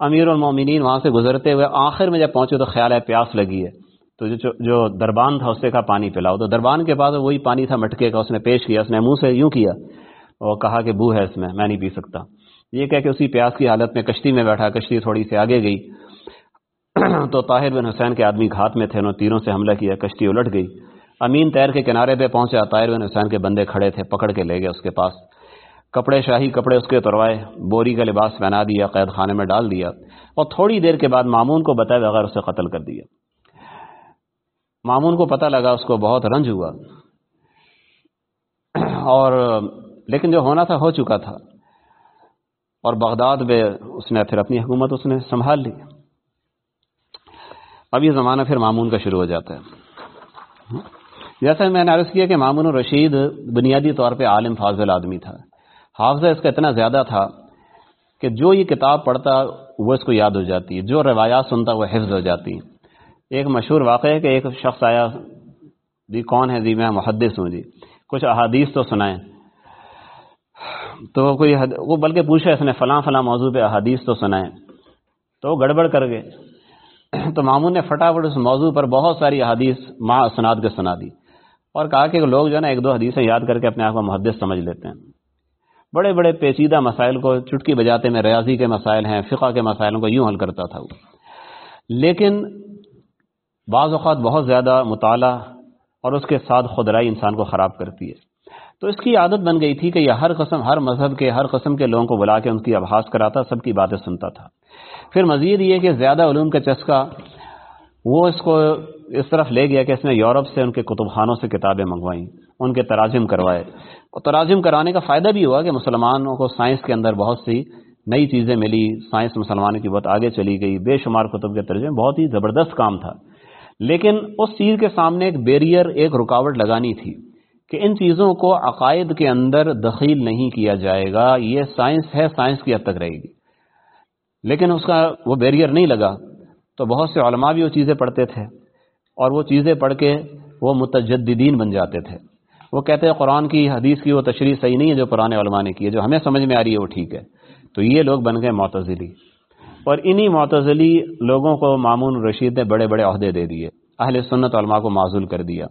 امیر المومنین وہاں سے گزرتے ہوئے آخر میں جب پہنچے تو خیال ہے پیاس لگی ہے۔ تو جو جو دربان تھا، اس سے کہا پانی پلاؤ۔ تو دربان کے پاس وہی پانی تھا، مٹکے کا، اس نے پیش کیا، اس نے منہ سے یوں کیا۔ اور کہا کہ بو ہے اس میں میں نہیں پی سکتا۔ یہ کہہ کہ اسی پیاس کی حالت میں کشتی میں بیٹھا، کشتی تھوڑی سی آگے گئی۔ تو طاہر بن حسین کے آدمی گھات میں تھے، انہوں تیروں سے حملہ کیا، کشتی الٹ گئی۔ امین تیر کے کنارے پہ پہنچا، طاہر بن حسین کے بندے کھڑے تھے، پکڑ کے لے گئے اس کے پاس۔ کپڑے شاہی، کپڑے اس کے اتروائے بوری کا لباس پہنا دیا، قید خانے میں ڈال دیا۔ اور تھوڑی دیر کے بعد مامون کو بتائے بغیر اسے قتل کر دیا۔ مامون کو پتہ لگا، اس کو بہت رنج ہوا۔ اور لیکن جو ہونا تھا، ہو چکا تھا۔ اور بغداد میں اس نے پھر اپنی حکومت اس نے سنبھال لی۔ اب یہ زمانہ پھر مامون کا شروع ہو جاتا ہے۔ جیسا میں نے عرض کیا کہ مامون الرشید بنیادی طور پہ عالم فاضل آدمی تھا۔ حافظہ اس کا اتنا زیادہ تھا کہ جو یہ کتاب پڑھتا وہ اس کو یاد ہو جاتی، جو روایات سنتا وہ حفظ ہو جاتی۔ ایک مشہور واقعہ ہے کہ ایک شخص آیا جی کون ہے؟ جی میں محدث ہوں جی۔ کچھ احادیث تو سنائیں۔ تو کوئی حد... وہ بلکہ پوچھا اس نے فلاں فلاں موضوع پہ احادیث تو سنائیں تو وہ گڑبڑ کر گئے۔ تو مامون نے فٹافٹ اس موضوع پر بہت ساری احادیث ماں سناد کے سنا دی۔ اور کہا کہ لوگ جو ہے نا، ایک دو حدیثیں یاد کر کے اپنے آپ کو محدث سمجھ لیتے ہیں۔ بڑے بڑے پیچیدہ مسائل کو چٹکی بجاتے میں ریاضی کے مسائل ہیں، فقہ کے مسائلوں کو یوں حل کرتا تھا وہ۔ لیکن بعض اوقات بہت زیادہ مطالعہ اور اس کے ساتھ خدرائی انسان کو خراب کرتی ہے۔ تو اس کی عادت بن گئی تھی کہ یہ ہر قسم، ہر مذہب کے، ہر قسم کے لوگوں کو بلا کے ان کی ابحاس کراتا، سب کی باتیں سنتا تھا۔ پھر مزید یہ کہ زیادہ علوم کا چسکا، وہ اس کو اس طرف لے گیا کہ اس نے یورپ سے ان کے کتب خانوں سے کتابیں منگوائیں، ان کے تراجم کروائے۔ اور تراجم کرانے کا فائدہ بھی ہوا کہ مسلمانوں کو سائنس کے اندر بہت سی نئی چیزیں ملی، سائنس مسلمانوں کی بہت آگے چلی گئی۔ بے شمار کتب کے ترجمے، بہت ہی زبردست کام تھا۔ لیکن اس چیز کے سامنے ایک بیریئر ایک رکاوٹ لگانی تھی۔ کہ ان چیزوں کو عقائد کے اندر دخیل نہیں کیا جائے گا، یہ سائنس ہے، سائنس کی حد تک رہے گی۔ لیکن اس کا وہ بیریئر نہیں لگا۔ تو بہت سے علماء بھی وہ چیزیں پڑھتے تھے اور وہ چیزیں پڑھ کے وہ متجددین بن جاتے تھے۔ وہ کہتے ہیں قرآن کی حدیث کی وہ تشریح صحیح نہیں ہے جو پرانے علماء نے کی ہے، جو ہمیں سمجھ میں آ رہی ہے وہ ٹھیک ہے۔ تو یہ لوگ بن گئے معتزلی۔ اور انہی معتزلی لوگوں کو مامون رشید نے بڑے بڑے عہدے دے دیے۔ اہل سنت علماء کو معذول کر دیا۔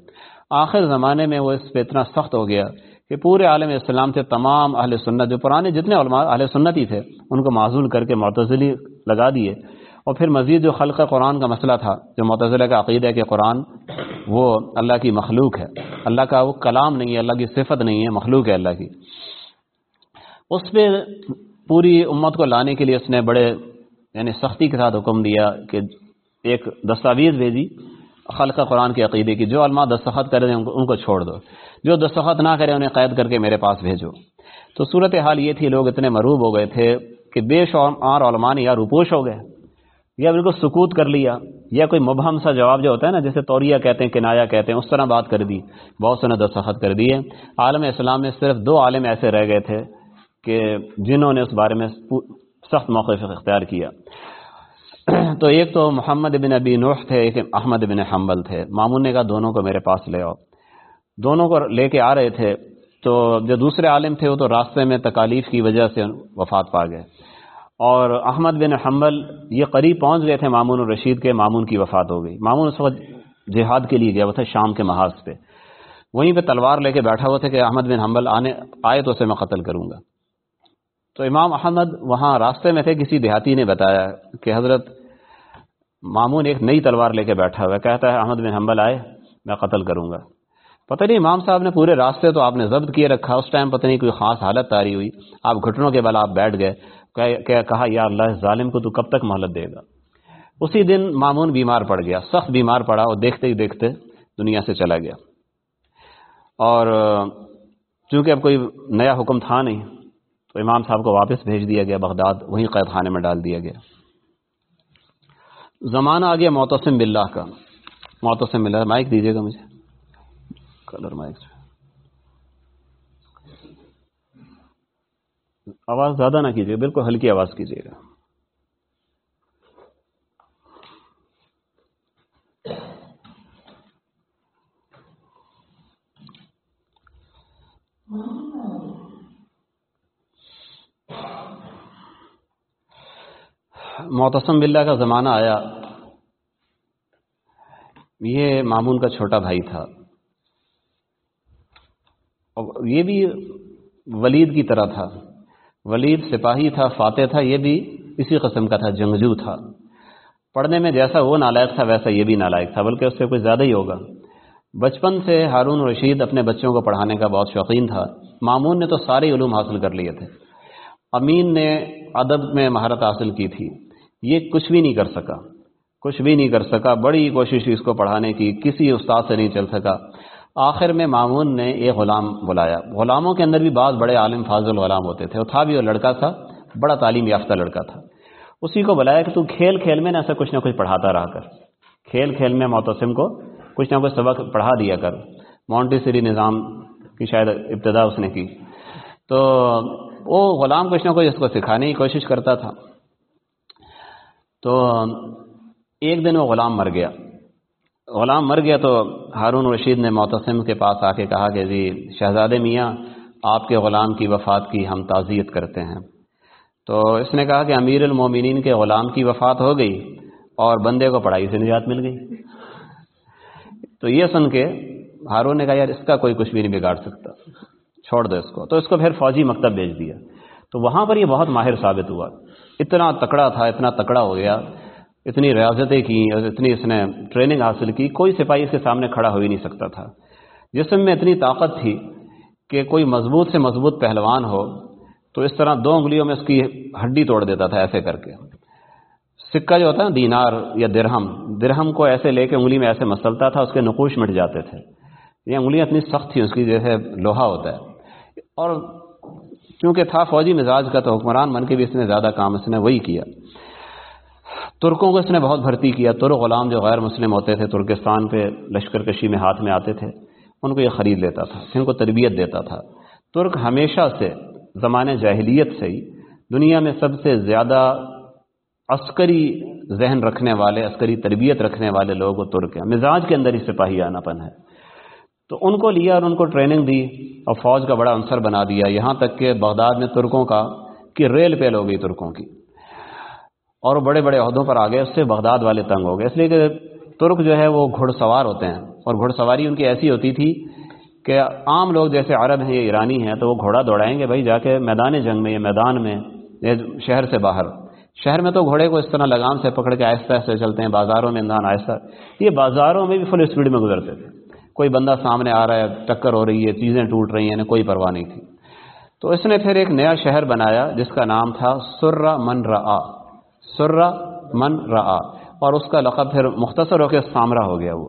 آخر زمانے میں وہ اس پہ اتنا سخت ہو گیا کہ پورے عالم اسلام سے تمام اہل سنت، جو پرانے جتنے علماء اہل سنت ہی تھے، ان کو معذول کر کے معتزلی لگا دیے۔ اور پھر مزید جو خلق قرآن کا مسئلہ تھا، جو معتزلہ کا عقیدہ ہے کہ قرآن وہ اللہ کی مخلوق ہے۔ اللہ کا وہ کلام نہیں ہے، اللہ کی صفت نہیں ہے، مخلوق ہے اللہ کی۔ اس پہ پوری امت کو لانے کے لیے اس نے بڑے یعنی سختی کے ساتھ حکم دیا کہ ایک دستاویز بھیجی۔ خلق قرآن کے عقیدے کی، جو علماء دستخط کرے دیں، ان کو چھوڑ دو۔ جو دستخط نہ کرے، انہیں قید کر کے میرے پاس بھیجو۔ تو صورت حال یہ تھی، لوگ اتنے مروب ہو گئے تھے کہ بے شعر علماء نے یا روپوش ہو گئے، یا بالکل سکوت کر لیا، یا کوئی مبہم سا جواب جو ہوتا ہے نا، جیسے توریہ کہتے ہیں، کنایا کہتے ہیں، اس طرح بات کر دی۔ بہت سے نے دستخط کر دیے۔ عالم اسلام میں صرف دو عالم ایسے رہ گئے تھے کہ جنہوں نے اس بارے میں سخت موقف اختیار کیا۔ <clears throat> تو ایک تو محمد بن ابی نوح تھے، ایک احمد بن حنبل تھے۔ مامون نے کہا، دونوں کو میرے پاس لے آؤ۔ دونوں کو لے کے آ رہے تھے۔ تو جو دوسرے عالم تھے، وہ تو راستے میں تکالیف کی وجہ سے وفات پا گئے۔ اور احمد بن حنبل یہ قریب پہنچ گئے تھے مامون الرشید کے، مامون کی وفات ہو گئی۔ مامون اس وقت جہاد کے لیے گیا وہ تھا، شام کے محاذ پہ۔ وہیں پہ تلوار لے کے بیٹھا ہوا تھا کہ احمد بن حنبل آنے، آئے تو اسے میں قتل کروں گا۔ تو امام احمد وہاں راستے میں تھے، کسی دیہاتی نے بتایا کہ حضرت مامون ایک نئی تلوار لے کے بیٹھا ہوا کہتا ہے، احمد بن حنبل آئے، میں قتل کروں گا۔ پتہ نہیں، امام صاحب نے پورے راستے تو آپ نے ضبط کیے رکھا، اس ٹائم پتہ نہیں کوئی خاص حالت تاری ہوئی۔ آپ گھٹنوں کے بل آپ بیٹھ گئے کہا، یا اللہ ظالم کو تو کب تک مہلت دے گا؟ اسی دن مامون بیمار پڑ گیا، سخت بیمار پڑا اور دیکھتے ہی دیکھتے دنیا سے چلا گیا۔ اور چونکہ اب کوئی نیا حکم تھا نہیں تو امام صاحب کو واپس بھیج دیا گیا، بغداد وہیں قید خانے میں ڈال دیا گیا۔ زمانہ آ گیا موتسم باللہ کا۔ موتسم باللہ، مائک دیجیے گا مجھے۔ کلر مائک آواز زیادہ نہ کیجیے، بالکل ہلکی آواز کیجیے گا۔ محتسم باللہ کا زمانہ آیا۔ یہ مامون کا چھوٹا بھائی تھا۔ اور یہ بھی ولید کی طرح تھا۔ ولید سپاہی تھا، فاتح تھا، یہ بھی اسی قسم کا تھا، جنگجو تھا۔ پڑھنے میں جیسا وہ نالائق تھا، ویسا یہ بھی نالائق تھا، بلکہ اس سے کچھ زیادہ ہی ہوگا۔ بچپن سے ہارون رشید اپنے بچوں کو پڑھانے کا بہت شوقین تھا۔ مامون نے تو سارے علوم حاصل کر لیے تھے۔ امین نے ادب میں مہارت حاصل کی تھی۔ یہ کچھ بھی نہیں کر سکا۔ کچھ بھی نہیں کر سکا۔ بڑی کوشش اس کو پڑھانے کی، کسی استاد سے نہیں چل سکا۔ آخر میں مامون نے ایک غلام بلایا۔ غلاموں کے اندر بھی بعض بڑے عالم فاضل غلام ہوتے تھے۔ وہ تھا بھی وہ لڑکا تھا بڑا تعلیم یافتہ لڑکا تھا۔ اسی کو بلایا کہ تو کھیل کھیل میں نہ ایسا کچھ نہ کچھ پڑھاتا رہا کر۔ کھیل کھیل میں موتسم کو کچھ نہ کچھ سبق پڑھا دیا کر۔ مونٹی سری نظام کی شاید ابتدا اس نے کی۔ تو وہ غلام کچھ نہ کچھ اس کو سکھانے کی کوشش کرتا تھا۔ تو ایک دن وہ غلام مر گیا۔ غلام مر گیا تو ہارون رشید نے معتصم کے پاس آ کے کہا کہ جی شہزاد میاں، آپ کے غلام کی وفات کی ہم تعزیت کرتے ہیں۔ تو اس نے کہا کہ امیر المومنین کے غلام کی وفات ہو گئی اور بندے کو پڑھائی سے نجات مل گئی۔ تو یہ سن کے ہارون نے کہا، یار، اس کا کوئی کچھ بھی نہیں بگاڑ سکتا، چھوڑ دو اس کو۔ تو اس کو پھر فوجی مکتب بھیج دیا۔ تو وہاں پر یہ بہت ماہر ثابت ہوا۔ اتنا تکڑا تھا، اتنا تکڑا ہو گیا، اتنی ریاضتیں کی اور اتنی اس نے ٹریننگ حاصل کی، کوئی سپاہی اس کے سامنے کھڑا ہو ہی نہیں سکتا تھا۔ جسم میں اتنی طاقت تھی کہ کوئی مضبوط سے مضبوط پہلوان ہو، تو اس طرح دو انگلیوں میں اس کی ہڈی توڑ دیتا تھا ایسے کر کے۔ سکہ جو ہوتا ہے دینار یا درہم درہم کو ایسے لے کے انگلی میں ایسے مسلتا تھا، اس کے نقوش مٹ جاتے تھے۔ یہ انگلیاں اتنی سخت تھیں، اس کی جیسے لوہا ہوتا ہے۔ اور کیونکہ تھا فوجی مزاج کا تو حکمران بن کے بھی اس نے زیادہ کام اس نے وہی کیا۔ ترکوں کو اس نے بہت بھرتی کیا۔ ترک غلام جو غیر مسلم ہوتے تھے ترکستان پہ لشکر کشی میں ہاتھ میں آتے تھے، ان کو یہ خرید لیتا تھا، ان کو تربیت دیتا تھا۔ ترک ہمیشہ سے زمانے جاہلیت سے ہی دنیا میں سب سے زیادہ عسکری ذہن رکھنے والے، عسکری تربیت رکھنے والے لوگ وہ ترک ہیں۔ مزاج کے اندر ہی سپاہی آنا پن ہے۔ تو ان کو لیا اور ان کو ٹریننگ دی اور فوج کا بڑا عنصر بنا دیا۔ یہاں تک کہ بغداد میں ترکوں کا کہ ریل پیل ہو گئی ترکوں کی۔ اور وہ بڑے بڑے عہدوں پر آ گئے، اس سے بغداد والے تنگ ہو گئے۔ اس لیے کہ ترک جو ہے وہ گھڑ سوار ہوتے ہیں اور گھڑ سواری ان کی ایسی ہوتی تھی کہ عام لوگ جیسے عرب ہیں یا ایرانی ہیں تو وہ گھوڑا دوڑائیں گے بھائی جا کے میدان جنگ میں یا میدان میں یا شہر سے باہر۔ شہر میں تو گھوڑے کو اس طرح لگام سے پکڑ کے آہستہ آہستہ چلتے ہیں، بازاروں میں اندان آہستہ۔ یہ بازاروں میں بھی فل اسپیڈ میں گزرتے تھے۔ کوئی بندہ سامنے آ رہا ہے، ٹکر ہو رہی ہے، چیزیں ٹوٹ رہی ہیں، کوئی پرواہ نہیں تھی۔ تو اس نے پھر ایک نیا شہر بنایا جس کا نام تھا سرا من را سرا من را اور اس کا لقب پھر مختصر ہو کے سامرا ہو گیا وہ۔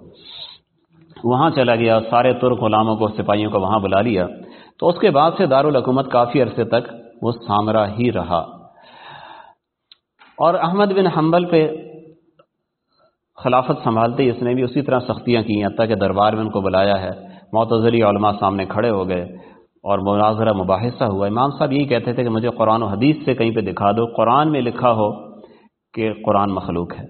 وہاں چلا گیا، سارے ترک غلاموں کو، سپاہیوں کو وہاں بلا لیا۔ تو اس کے بعد سے دارالحکومت کافی عرصے تک وہ سامرا ہی رہا۔ اور احمد بن حنبل پہ خلافت سنبھالتے اس نے بھی اسی طرح سختیاں کی حتیٰ کہ دربار میں ان کو بلایا ہے۔ معتظری علماء سامنے کھڑے ہو گئے اور مناظرہ مباحثہ ہوا۔ امام صاحب یہی کہتے تھے کہ مجھے قرآن و حدیث سے کہیں پہ دکھا دو، قرآن میں لکھا ہو کہ قرآن مخلوق ہے۔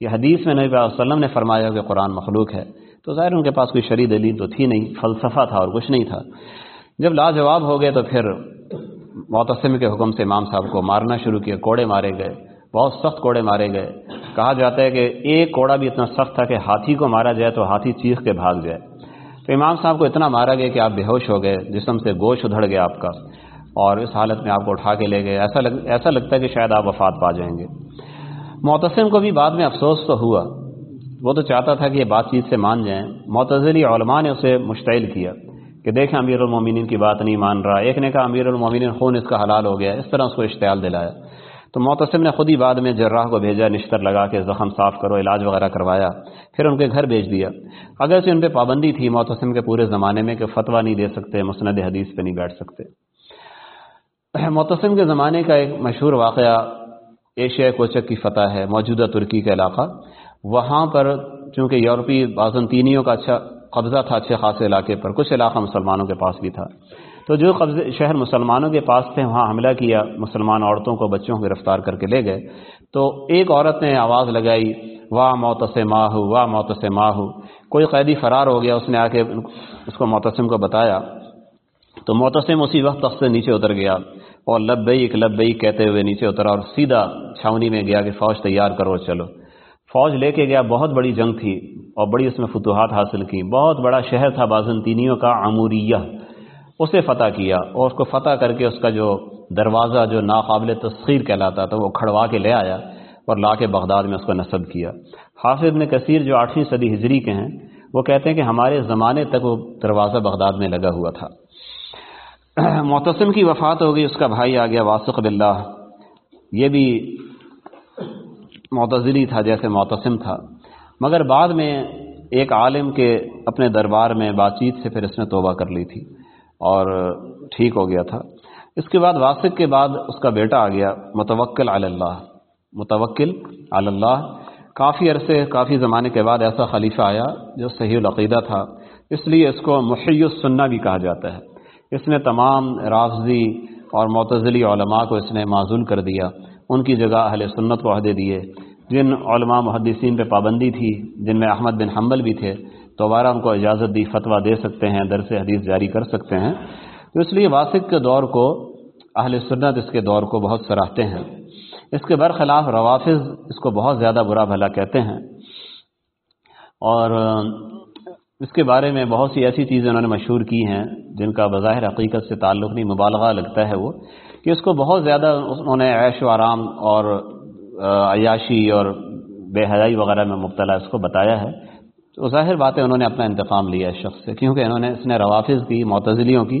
یہ حدیث میں نبی علیہ وسلم نے فرمایا کہ قرآن مخلوق ہے۔ تو ظاہر ان کے پاس کوئی شرع دلیل تو تھی نہیں، فلسفہ تھا اور کچھ نہیں تھا۔ جب لاجواب ہو گئے تو پھر معتصم کے حکم سے امام صاحب کو مارنا شروع کیا کوڑے مارے گئے۔ بہت سخت کوڑے مارے گئے۔ کہا جاتا ہے کہ ایک کوڑا بھی اتنا سخت تھا کہ ہاتھی کو مارا جائے تو ہاتھی چیخ کے بھاگ جائے۔ تو امام صاحب کو اتنا مارا گیا کہ آپ بے ہوش ہو گئے، جسم سے گوشت ادھڑ گیا آپ کا۔ اور اس حالت میں آپ کو اٹھا کے لے گئے۔ ایسا لگ، ایسا لگتا ہے کہ شاید آپ وفات پا جائیں گے۔ معتصم کو بھی بعد میں افسوس تو ہوا۔ وہ تو چاہتا تھا کہ یہ بات چیت سے مان جائیں۔ معتزلی علماء نے اسے مشتعل کیا کہ دیکھیں امیر المومنین کی بات نہیں مان رہا۔ ایک نے کہا، امیر المومنین خون اس کا حلال ہو گیا، اس طرح اس کو اشتعال دلایا۔ تو معتصم نے خود ہی بعد میں جراح کو بھیجا، نشتر لگا کے زخم صاف کرو، علاج وغیرہ کروایا، پھر ان کے گھر بھیج دیا۔ اگر سے ان پہ پابندی تھی معتصم کے پورے زمانے میں کہ فتویٰ نہیں دے سکتے، مسند حدیث پہ نہیں بیٹھ سکتے۔ <clears throat> معتصم کے زمانے کا ایک مشہور واقعہ ایشیا کوچک کی فتح ہے، موجودہ ترکی کا علاقہ۔ وہاں پر چونکہ یورپی بازنطینیوں کا اچھا قبضہ تھا اچھے خاصے علاقے پر، کچھ علاقہ مسلمانوں کے پاس بھی تھا۔ تو جو قبض شہر مسلمانوں کے پاس تھے، وہاں حملہ کیا، مسلمان عورتوں کو بچوں کو گرفتار کر کے لے گئے۔ تو ایک عورت نے آواز لگائی، واہ موت سے ماہ واہ موت سے ماہ کوئی قیدی فرار ہو گیا، اس نے آ کے اس کو موتسم کو بتایا۔ تو موتسم اسی وقت تخت سے نیچے اتر گیا اور لبیک لبیک کہتے ہوئے نیچے اترا اور سیدھا چھاونی میں گیا کہ فوج تیار کرو، چلو۔ فوج لے کے گیا، بہت بڑی جنگ تھی اور بڑی اس میں فتوحات حاصل کی بہت بڑا شہر تھا بازنطینیوں کا عموریہ۔ اسے فتح کیا اور اس کو فتح کر کے اس کا جو دروازہ، جو ناقابل تسخیر کہلاتا تھا، وہ کھڑوا کے لے آیا اور لا کے بغداد میں اس کو نصب کیا۔ حافظ نے کثیر جو آٹھویں صدی ہجری کے ہیں، وہ کہتے ہیں کہ ہمارے زمانے تک وہ دروازہ بغداد میں لگا ہوا تھا۔ <clears throat> معتصم کی وفات ہو گئی، اس کا بھائی آ گیا واسق بلّہ یہ بھی معتزلی تھا، جیسے معتصم تھا۔ مگر بعد میں ایک عالم کے اپنے دربار میں بات چیت سے پھر اس نے توبہ کر لی تھی۔ اور ٹھیک ہو گیا تھا۔ اس کے بعد واسق کے بعد اس کا بیٹا آ گیا، متوکل علی اللہ، متوکل علی اللہ۔ کافی عرصے، کافی زمانے کے بعد ایسا خلیفہ آیا جو صحیح العقیدہ تھا۔ اس لیے اس کو محی السنہ بھی کہا جاتا ہے۔ اس نے تمام رافضی اور معتزلی علماء کو اس نے معذول کر دیا۔ ان کی جگہ اہل سنت کو عہدے دیے۔ جن علماء محدثین پہ پابندی تھی، جن میں احمد بن حنبل بھی تھے دوبارہ ان کو اجازت دی فتویٰ دے سکتے ہیں، درس حدیث جاری کر سکتے ہیں۔ تو اس لیے واسق کے دور کو، اہل سنت اس کے دور کو بہت سراہتے ہیں۔ اس کے برخلاف روافظ اس کو بہت زیادہ برا بھلا کہتے ہیں۔ اور اس کے بارے میں بہت سی ایسی چیزیں انہوں نے مشہور کی ہیں، جن کا بظاہر حقیقت سے تعلق نہیں، مبالغہ لگتا ہے وہ، کہ اس کو بہت زیادہ انہوں نے عیش و آرام اور عیاشی اور بے حیائی وغیرہ میں مبتلا اس کو بتایا ہے۔ تو ظاہر بات ہے انہوں نے اپنا انتقام لیا اس شخص سے، کیونکہ انہوں نے اس نے روافظ کی، معتزلیوں کی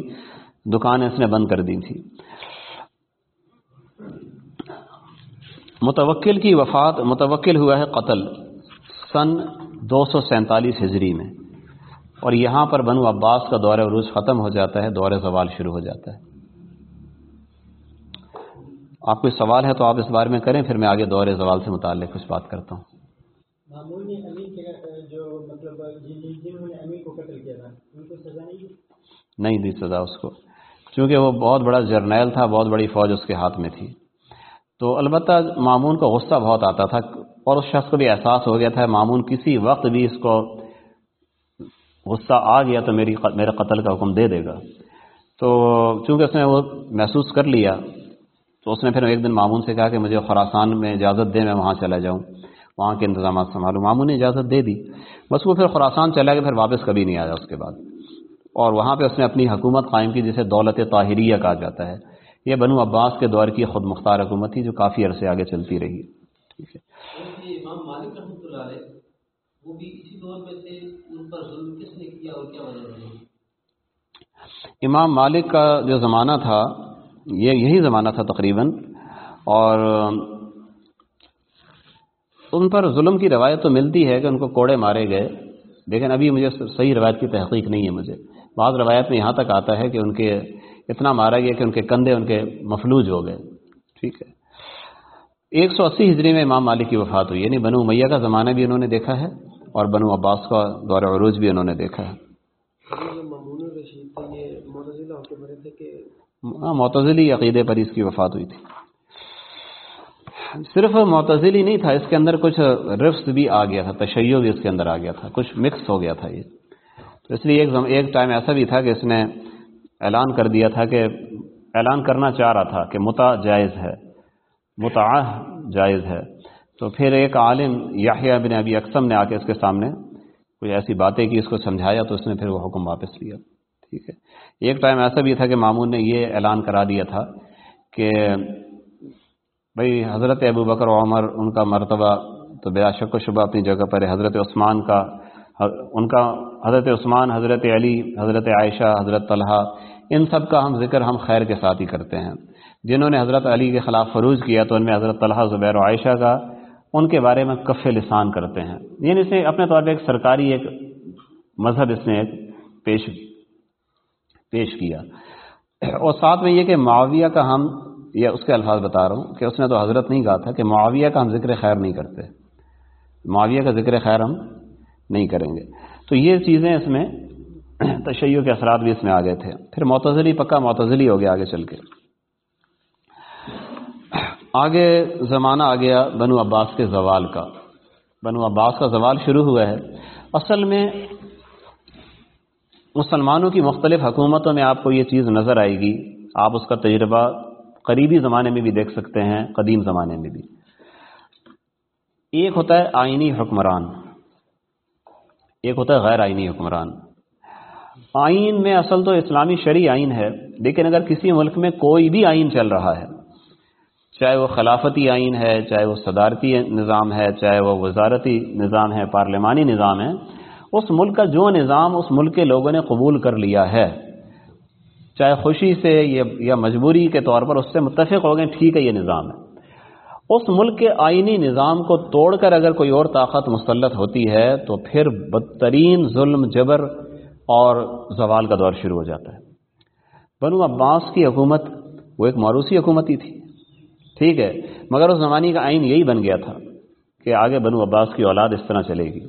دکانیں اس نے بند کر دی تھی متوکل کی وفات، متوکل ہوا ہے قتل سن دو سو سینتالیس ہجری میں۔ اور یہاں پر بنو عباس کا دور عروج ختم ہو جاتا ہے، دور زوال شروع ہو جاتا ہے۔ آپ کوئی سوال ہے تو آپ اس بارے میں کریں، پھر میں آگے دور زوال سے متعلق کچھ بات کرتا ہوں۔ نہیں دی؟ سزا اس کو چونکہ وہ بہت بڑا جرنیل تھا، بہت بڑی فوج اس کے ہاتھ میں تھی۔ تو البتہ معمون کو غصہ بہت آتا تھا اور اس شخص کو بھی احساس ہو گیا تھا، معمون کسی وقت بھی اس کو غصہ آ گیا تو میری میرے قتل کا حکم دے دے گا۔ تو چونکہ اس نے وہ محسوس کر لیا، تو اس نے پھر ایک دن مامون سے کہا کہ مجھے خراسان میں اجازت دے، میں وہاں چلا جاؤں۔ وہاں کے انتظامات سنبھالوں مامون نے اجازت دے دی۔ بس وہ پھر خراسان چلا گیا پھر واپس کبھی نہیں آیا اس کے بعد۔ اور وہاں پہ اس نے اپنی حکومت قائم کی جسے دولت طاہریہ کہا جاتا ہے۔ یہ بنو عباس کے دور کی خود مختار حکومت تھی جو کافی عرصے آگے چلتی رہی۔ ٹھیک ہے۔ امام مالک کا جو زمانہ تھا یہ یہی زمانہ تھا تقریباً۔ اور ان پر ظلم کی روایت تو ملتی ہے کہ ان کو کوڑے مارے گئے، لیکن ابھی مجھے صحیح روایت کی تحقیق نہیں ہے مجھے۔ بعض روایت میں یہاں تک آتا ہے کہ ان کے اتنا مارا گیا کہ ان کے کندھے ان کے مفلوج ہو گئے۔ ٹھیک ہے۔ ایک سو اسی ہجری میں امام مالک کی وفات ہوئی یعنی بنو میاں کا زمانہ بھی انہوں نے دیکھا ہے اور بنو عباس کا دور عروج بھی انہوں نے دیکھا ہے۔ ہاں معتزلی عقیدے پر اس کی وفات ہوئی تھی۔ صرف معتزلی نہیں تھا، اس کے اندر کچھ رفس بھی آ گیا تھا، تشیع بھی اس کے اندر آ گیا تھا، کچھ مکس ہو گیا تھا یہ۔ تو اس لیے ایک ایک ٹائم ایسا بھی تھا کہ اس نے اعلان کر دیا تھا کہ اعلان کرنا چاہ رہا تھا کہ متا جائز ہے متع جائز ہے۔ تو پھر ایک عالم یاہیا بن ابی اقسم نے آ کے اس کے سامنے کوئی ایسی باتیں کی، اس کو سمجھایا تو اس نے پھر وہ حکم واپس لیا۔ ٹھیک ہے۔ ایک ٹائم ایسا بھی تھا کہ مامون نے یہ اعلان کرا دیا تھا کہ بھائی حضرت ابو بکر و عمر، ان کا مرتبہ تو بلا شک و شبہ اپنی جگہ پر ہے۔ حضرت عثمان کا، ان کا حضرت عثمان، حضرت علی، حضرت عائشہ، حضرت طلحہ، ان سب کا ہم ذکر ہم خیر کے ساتھ ہی کرتے ہیں۔ جنہوں نے حضرت علی کے خلاف فروج کیا تو ان میں حضرت طلحہ، زبیر و عائشہ کا، ان کے بارے میں کف لسان کرتے ہیں۔ یعنی اسے اپنے طور پہ ایک سرکاری ایک مذہب اس نے ایک پیش پیش کیا۔ اور ساتھ میں یہ کہ معاویہ کا ہم یہ اس کے الفاظ بتا رہا ہوں کہ اس نے تو حضرت نہیں کہا تھا کہ معاویہ کا ہم ذکر خیر نہیں کرتے۔ معاویہ کا ذکر خیر ہم نہیں کریں گے۔ تو یہ چیزیں اس میں <clears throat> تشیع کے اثرات بھی اس میں آ گئے تھے۔ پھر معتزلی پکا معتزلی ہو گیا آگے چل کے۔ <clears throat> آگے زمانہ آ گیا بنو عباس کے زوال کا۔ بنو عباس کا زوال شروع ہوا ہے۔ اصل میں مسلمانوں کی مختلف حکومتوں میں آپ کو یہ چیز نظر آئے گی۔ آپ اس کا تجربہ قریبی زمانے میں بھی دیکھ سکتے ہیں، قدیم زمانے میں بھی۔ ایک ہوتا ہے آئینی حکمران۔ ایک ہوتا ہے غیر آئینی حکمران۔ آئین میں اصل تو اسلامی شرعی آئین ہے، لیکن اگر کسی ملک میں کوئی بھی آئین چل رہا ہے، چاہے وہ خلافتی آئین ہے، چاہے وہ صدارتی نظام ہے، چاہے وہ وزارتی نظام ہے، پارلیمانی نظام ہے، اس ملک کا جو نظام، اس ملک کے لوگوں نے قبول کر لیا ہے۔ چاہے خوشی سے یا مجبوری کے طور پر اس سے متفق ہو گئے، ٹھیک ہے، یہ نظام ہے۔ اس ملک کے آئینی نظام کو توڑ کر اگر کوئی اور طاقت مسلط ہوتی ہے، تو پھر بدترین ظلم، جبر اور زوال کا دور شروع ہو جاتا ہے۔ بنو عباس کی حکومت، وہ ایک موروثی حکومت ہی تھی، ٹھیک ہے، مگر اس زمانے کا آئین یہی بن گیا تھا کہ آگے بنو عباس کی اولاد اس طرح چلے گی۔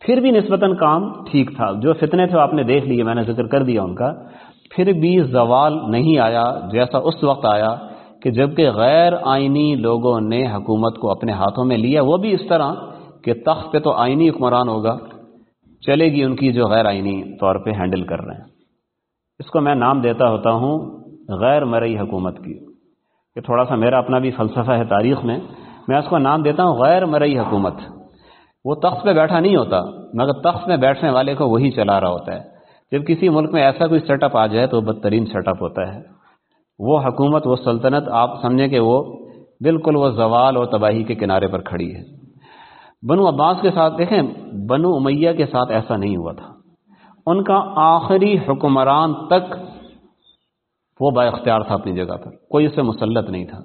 پھر بھی نسبتاً کام ٹھیک تھا، جو فتنے تھے آپ نے دیکھ لیے، میں نے ذکر کر دیا ان کا۔ پھر بھی زوال نہیں آیا جیسا اس وقت آیا کہ جبکہ غیر آئینی لوگوں نے حکومت کو اپنے ہاتھوں میں لیا، وہ بھی اس طرح کہ تخت پہ تو آئینی حکمران ہوگا، چلے گی ان کی جو غیر آئینی طور پہ ہینڈل کر رہے ہیں۔ اس کو میں نام دیتا ہوتا ہوں غیر مرئی حکومت کی، کہ تھوڑا سا میرا اپنا بھی فلسفہ ہے تاریخ میں میں اس کو نام دیتا ہوں غیر مرئی حکومت۔ وہ تخت پہ بیٹھا نہیں ہوتا، مگر تخت میں بیٹھنے والے کو وہی چلا رہا ہوتا ہے۔ جب کسی ملک میں ایسا کوئی سیٹ اپ آ جائے تو بدترین سیٹ اپ ہوتا ہے۔ وہ حکومت، وہ سلطنت، آپ سمجھیں کہ وہ بالکل وہ زوال اور تباہی کے کنارے پر کھڑی ہے۔ بنو عباس کے ساتھ، دیکھیں، بنو امیہ کے ساتھ ایسا نہیں ہوا تھا۔ ان کا آخری حکمران تک وہ با اختیار تھا اپنی جگہ پر۔ کوئی اس سے مسلط نہیں تھا۔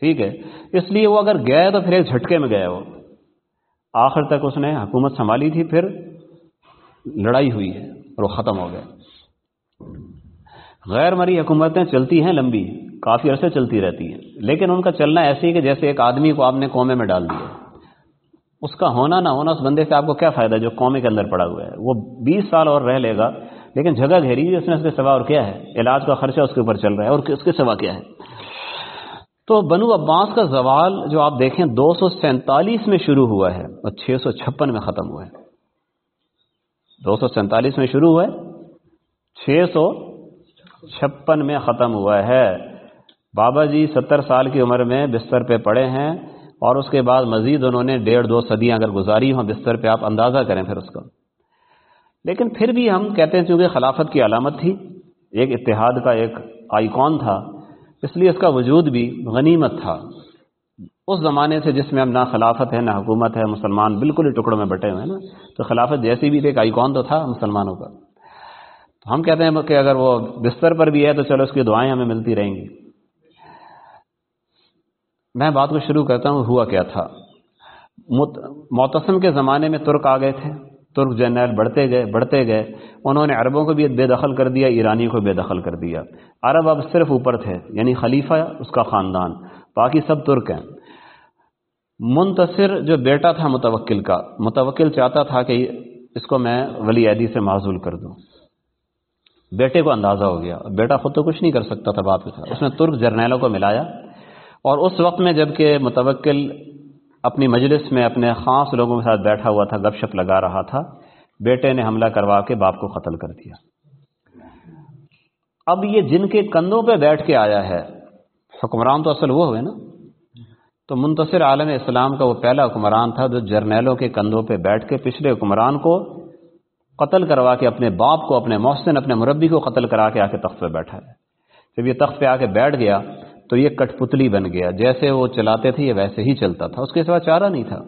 ٹھیک ہے۔ اس لیے وہ اگر گئے تو پھر ایک جھٹکے میں گئے وہ۔ آخر تک اس نے حکومت سنبھالی تھی، پھر لڑائی ہوئی ہے۔ اور وہ ختم ہو گئے۔ غیر مری حکومتیں چلتی ہیں لمبی، کافی عرصے چلتی رہتی ہیں، لیکن ان کا چلنا ایسے ہی کہ جیسے ایک آدمی کو آپ نے قومے میں ڈال دیا۔ اس کا ہونا نہ ہونا، اس بندے سے آپ کو کیا فائدہ جو قومے کے اندر پڑا ہوا ہے؟ وہ بیس سال اور رہ لے گا، لیکن جگہ گھیری اس نے اس کے سوا اور کیا ہے؟ علاج کا خرچہ اس کے اوپر چل رہا ہے، اور اس کے سوا کیا ہے؟ تو بنو عباس کا زوال جو آپ دیکھیں، دو سو سینتالیس میں شروع ہوا ہے اور چھ سو چھپن میں ختم ہوا ہے۔ دو سو سینتالیس میں شروع ہوا ہے چھ سو چھپن میں ختم ہوا ہے۔ بابا جی ستر سال کی عمر میں بستر پہ پڑے ہیں اور اس کے بعد مزید انہوں نے ڈیڑھ دو صدیاں اگر گزاری ہوں بستر پہ آپ اندازہ کریں پھر اس کا لیکن پھر بھی ہم کہتے ہیں چونکہ خلافت کی علامت تھی، ایک اتحاد کا ایک آئیکن تھا، اس لیے اس کا وجود بھی غنیمت تھا۔ اس زمانے سے جس میں اب نہ خلافت ہے، نہ حکومت ہے، مسلمان بالکل ہی ٹکڑوں میں بٹے ہوئے ہیں نا۔ تو خلافت جیسی بھی ایک آئیکن تو تھا مسلمانوں کا۔ تو ہم کہتے ہیں کہ اگر وہ بستر پر بھی ہے تو چلو اس کی دعائیں ہمیں ملتی رہیں گی۔ میں بات کو شروع کرتا ہوں، ہوا کیا تھا؟ معتصم کے زمانے میں ترک آ گئے تھے۔ ترک جنرل بڑھتے گئے بڑھتے گئے۔ انہوں نے عربوں کو بھی بے دخل کر دیا، ایرانی کو بے دخل کر دیا۔ عرب اب صرف اوپر تھے یعنی خلیفہ، اس کا خاندان۔ باقی سب ترک ہیں۔ منتصر جو بیٹا تھا متوکل کا، متوکل چاہتا تھا کہ اس کو میں ولی عیدی سے معذول کر دوں۔ بیٹے کو اندازہ ہو گیا۔ بیٹا خود تو کچھ نہیں کر سکتا تھا، باپ کے ساتھ۔ اس نے ترک جرنیلوں کو ملایا۔ اور اس وقت میں جبکہ متوکل اپنی مجلس میں اپنے خاص لوگوں کے ساتھ بیٹھا ہوا تھا، گپ شپ لگا رہا تھا، بیٹے نے حملہ کروا کے باپ کو قتل کر دیا۔ اب یہ جن کے کندھوں پہ بیٹھ کے آیا ہے، حکمران تو اصل وہ ہوئے نا۔ تو منتصر عالم اسلام کا وہ پہلا حکمران تھا جو جرنیلوں کے کندھوں پہ بیٹھ کے پچھلے حکمران کو قتل کروا کے اپنے باپ کو، اپنے محسن، اپنے مربی کو قتل کرا کے آ کے تخت پہ بیٹھا ہے۔ جب یہ تخت پہ آ کے بیٹھ گیا تو یہ کٹ پتلی بن گیا۔ جیسے وہ چلاتے تھے یہ ویسے ہی چلتا تھا۔ اس کے سوا چارہ نہیں تھا۔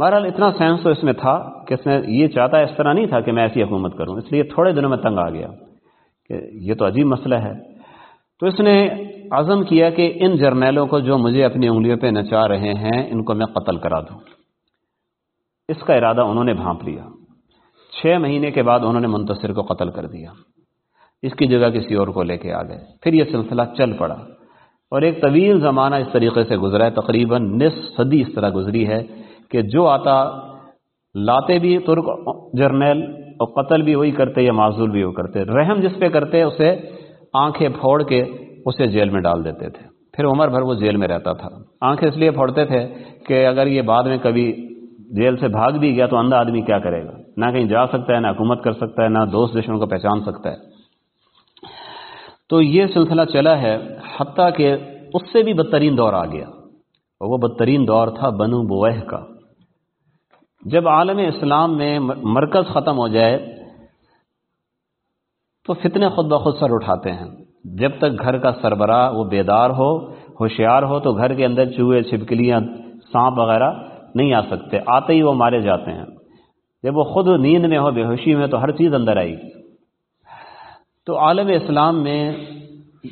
بہرحال اتنا سینس تو اس میں تھا کہ اس نے یہ چاہتا اس طرح نہیں تھا کہ میں ایسی حکومت کروں۔ اس لیے تھوڑے دنوں میں تنگ آ گیا کہ یہ تو عجیب مسئلہ ہے۔ تو اس نے عزم کیا کہ ان جرنیلوں کو جو مجھے اپنی انگلیوں پہ نچا رہے ہیں، ان کو میں قتل کرا دوں۔ اس کا ارادہ انہوں نے بھانپ لیا۔ چھ مہینے کے بعد انہوں نے منتصر کو قتل کر دیا۔ اس کی جگہ کسی اور کو لے کے آ گئے۔ پھر یہ سلسلہ چل پڑا۔ اور ایک طویل زمانہ اس طریقے سے گزرا ہے، تقریباً نصف صدی اس طرح گزری ہے کہ جو آتا لاتے بھی ترک جرنیل اور قتل بھی وہی کرتے یا معذول بھی وہ کرتے۔ رحم جس پہ کرتے، اسے آنکھیں پھوڑ کے اسے جیل میں ڈال دیتے تھے۔ پھر عمر بھر وہ جیل میں رہتا تھا۔ آنکھیں اس لیے پھوڑتے تھے کہ اگر یہ بعد میں کبھی جیل سے بھاگ بھی گیا تو اندھا آدمی کیا کرے گا؟ نہ کہیں جا سکتا ہے، نہ حکومت کر سکتا ہے، نہ دوست دشمن کو پہچان سکتا ہے۔ تو یہ سلسلہ چلا ہے حتیٰ کہ اس سے بھی بدترین دور آ گیا۔ اور وہ بدترین دور تھا بنو بوہ کا۔ جب عالم اسلام میں مرکز ختم ہو جائے تو فتنے خود بخود سر اٹھاتے ہیں۔ جب تک گھر کا سربراہ وہ بیدار ہو، ہوشیار ہو، تو گھر کے اندر چوہے، چھپکلیاں، سانپ وغیرہ نہیں آ سکتے، آتے ہی وہ مارے جاتے ہیں۔ جب وہ خود نیند میں ہو، بے ہوشی میں، تو ہر چیز اندر آئی تو عالم اسلام میں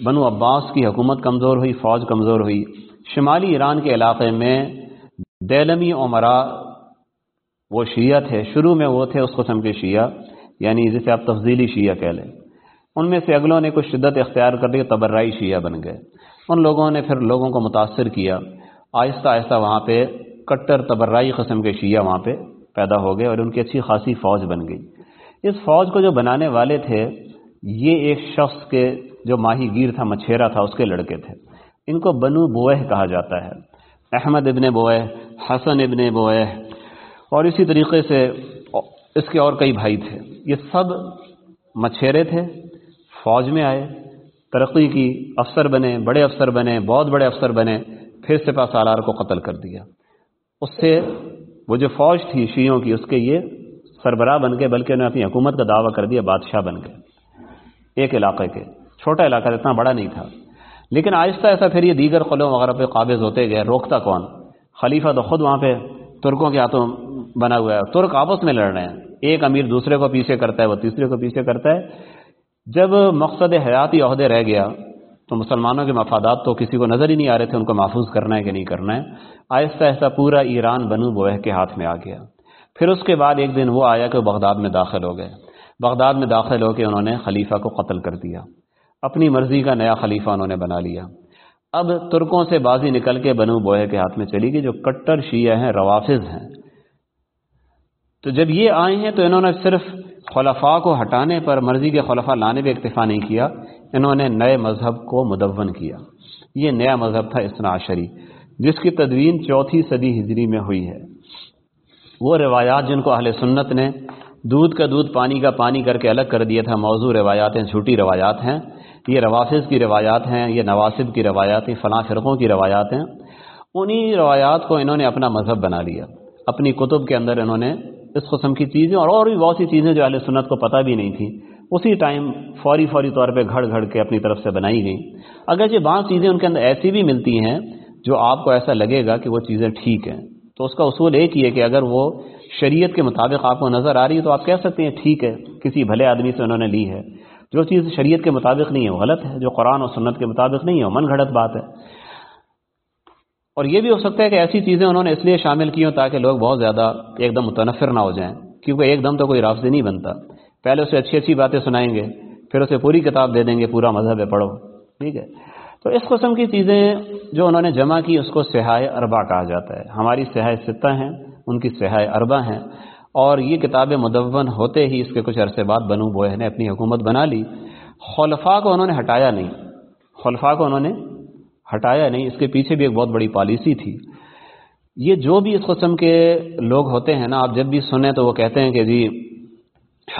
بنو عباس کی حکومت کمزور ہوئی، فوج کمزور ہوئی۔ شمالی ایران کے علاقے میں دیلمی عمرا وہ شیعہ تھے، شروع میں وہ تھے اس قسم کے شیعہ یعنی جسے آپ تفضیلی شیعہ کہہ لیں۔ ان میں سے اگلوں نے کچھ شدت اختیار کر لی تبرائی شیعہ بن گئے۔ ان لوگوں نے پھر لوگوں کو متاثر کیا۔ آہستہ آہستہ وہاں پہ کٹر تبرائی قسم کے شیعہ وہاں پہ پیدا ہو گئے اور ان کی اچھی خاصی فوج بن گئی۔ اس فوج کو جو بنانے والے تھے، یہ ایک شخص کے جو ماہی گیر تھا، مچھیرا تھا، اس کے لڑکے تھے۔ ان کو بنو بوئے کہا جاتا ہے۔ احمد ابن بوئے حسن ابن بوئے اور اسی طریقے سے اس کے اور کئی بھائی تھے۔ یہ سب مچھیرے تھے۔ فوج میں آئے، ترقی کی افسر بنے، بڑے افسر بنے، بہت بڑے افسر بنے، پھر سپا سالار کو قتل کر دیا۔ اس سے وہ جو فوج تھی شیعوں کی، اس کے یہ سربراہ بن گئے، بلکہ انہوں نے اپنی حکومت کا دعویٰ کر دیا، بادشاہ بن گئے۔ ایک علاقے کے، چھوٹا علاقہ اتنا بڑا نہیں تھا۔ لیکن آہستہ ایسا پھر یہ دیگر قلعوں وغیرہ پہ قابض ہوتے گئے۔ روکتا کون؟ خلیفہ تو خود وہاں پہ ترکوں کے ہاتھوں بنا ہوا ہے۔ ترک آپس میں لڑ رہے ہیں۔ ایک امیر دوسرے کو پیچھے کرتا ہے، وہ تیسرے کو پیچھے کرتا ہے۔ جب مقصد حیاتی عہدے رہ گیا تو مسلمانوں کے مفادات تو کسی کو نظر ہی نہیں آ رہے تھے، ان کو محفوظ کرنا ہے کہ نہیں کرنا ہے۔ آہستہ آہستہ پورا ایران بنو بوہ کے ہاتھ میں آ گیا۔ پھر اس کے بعد ایک دن وہ آیا کہ وہ بغداد میں داخل ہو گئے۔ بغداد میں داخل ہو کے انہوں نے خلیفہ کو قتل کر دیا۔ اپنی مرضی کا نیا خلیفہ انہوں نے بنا لیا۔ اب ترکوں سے بازی نکل کے بنو بوئے کے ہاتھ میں چلی گئی، جو کٹر شیعہ ہیں، روافظ ہیں۔ تو جب یہ آئے ہیں تو انہوں نے صرف خلفاء کو ہٹانے پر مرضی کے خلفاء لانے پہ اکتفا نہیں کیا، انہوں نے نئے مذہب کو مدون کیا۔ یہ نیا مذہب تھا اسنا عشری جس کی تدوین چوتھی صدی ہجری میں ہوئی ہے۔ وہ روایات جن کو اہل سنت نے دودھ کا دودھ، پانی کا پانی کر کے الگ کر دیا تھا، موضوع روایات ہیں، جھوٹی روایات ہیں۔ یہ روافظ کی روایات ہیں، یہ نواسب کی روایات ہیں، فلاں فرقوں کی روایات ہیں۔ انہی روایات کو انہوں نے اپنا مذہب بنا لیا۔ اپنی کتب کے اندر انہوں نے اس قسم کی چیزیں اور اور بھی بہت سی چیزیں جو اہل سنت کو پتہ بھی نہیں تھیں، اسی ٹائم فوری فوری طور پہ گھڑ گھڑ کے اپنی طرف سے بنائی گئیں۔ اگرچہ بعض چیزیں ان کے اندر ایسی بھی ملتی ہیں جو آپ کو ایسا لگے گا کہ وہ چیزیں ٹھیک ہیں۔ تو اس کا اصول ایک ہی ہے کہ اگر وہ شریعت کے مطابق آپ کو نظر آ رہی ہے تو آپ کہہ سکتے ہیں ٹھیک ہے، کسی بھلے آدمی سے انہوں نے لی ہے۔ جو چیز شریعت کے مطابق نہیں ہے وہ غلط ہے۔ جو قرآن اور سنت کے مطابق نہیں ہے وہ من گھڑت بات ہے۔ اور یہ بھی ہو سکتا ہے کہ ایسی چیزیں انہوں نے اس لیے شامل کی ہوں تاکہ لوگ بہت زیادہ ایک دم متنفر نہ ہو جائیں، کیونکہ ایک دم تو کوئی رافضی نہیں بنتا۔ پہلے اسے اچھی اچھی باتیں سنائیں گے، پھر اسے پوری کتاب دے دیں گے، پورا مذہب ہے، پڑھو، ٹھیک ہے؟ تو اس قسم کی چیزیں جو انہوں نے جمع کی، اس کو سہائے اربا کہا جاتا ہے۔ ہماری سہائے ستہ ہیں، ان کی سہائے اربا ہیں۔ اور یہ کتابیں مدون ہوتے ہی اس کے کچھ عرصے بعد بنو بوئے نے اپنی حکومت بنا لی۔ خلفاء کو انہوں نے ہٹایا نہیں۔ خلفاء کو انہوں نے ہٹایا نہیں، اس کے پیچھے بھی ایک بہت بڑی پالیسی تھی۔ یہ جو بھی اس قسم کے لوگ ہوتے ہیں نا، آپ جب بھی سنیں تو وہ کہتے ہیں کہ جی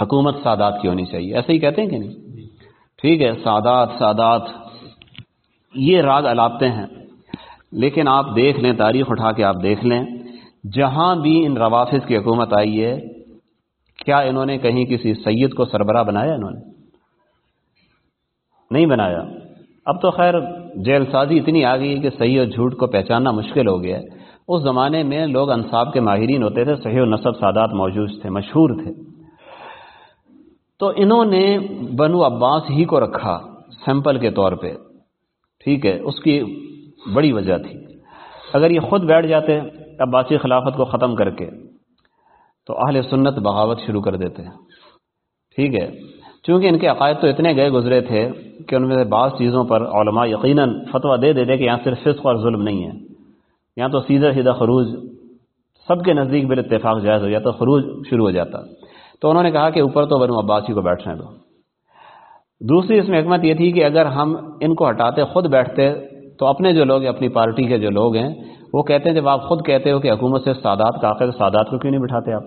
حکومت سادات کی ہونی چاہیے۔ ایسے ہی کہتے ہیں کہ نہیں؟ ٹھیک ہے، سادات سادات۔ یہ راگ الاپتے ہیں۔ لیکن آپ دیکھ لیں، تاریخ اٹھا کے آپ دیکھ لیں۔ جہاں بھی ان روافظ کی حکومت آئی ہے، کیا انہوں نے کہیں کسی سید کو سربراہ بنایا انہوں نے؟ نہیں بنایا۔ اب تو خیر جیل سازی اتنی آ گئی کہ صحیح اور جھوٹ کو پہچاننا مشکل ہو گیا ہے۔ اس زمانے میں لوگ انصاب کے ماہرین ہوتے تھے، صحیح و نصب سادات موجود تھے، مشہور تھے۔ تو انہوں نے بنو عباس ہی کو رکھا سیمپل کے طور پہ۔ ٹھیک ہے، اس کی بڑی وجہ تھی۔ اگر یہ خود بیٹھ جاتے عباسی خلافت کو ختم کر کے، تو اہل سنت بغاوت شروع کر دیتے۔ ٹھیک ہے چونکہ ان کے عقائد تو اتنے گئے گزرے تھے کہ ان میں سے بعض چیزوں پر علماء یقیناً فتویٰ دے دیتے کہ یہاں صرف فسق اور ظلم نہیں ہے۔ یہاں تو سیدھا سیدھا خروج سب کے نزدیک بال اتفاق جائز ہو جاتا خروج شروع ہو جاتا۔ تو انہوں نے کہا کہ اوپر تو بنو عباسی کو بیٹھنے دو۔ دوسری اس میں حکمت یہ تھی کہ اگر ہم ان کو ہٹاتے خود بیٹھتے تو اپنے جو لوگ ہیں، اپنی پارٹی کے جو لوگ ہیں، وہ کہتے ہیں، جب آپ خود کہتے ہو کہ حکومت سے سادات کا آخر سادات کو کیوں نہیں بٹھاتے آپ؟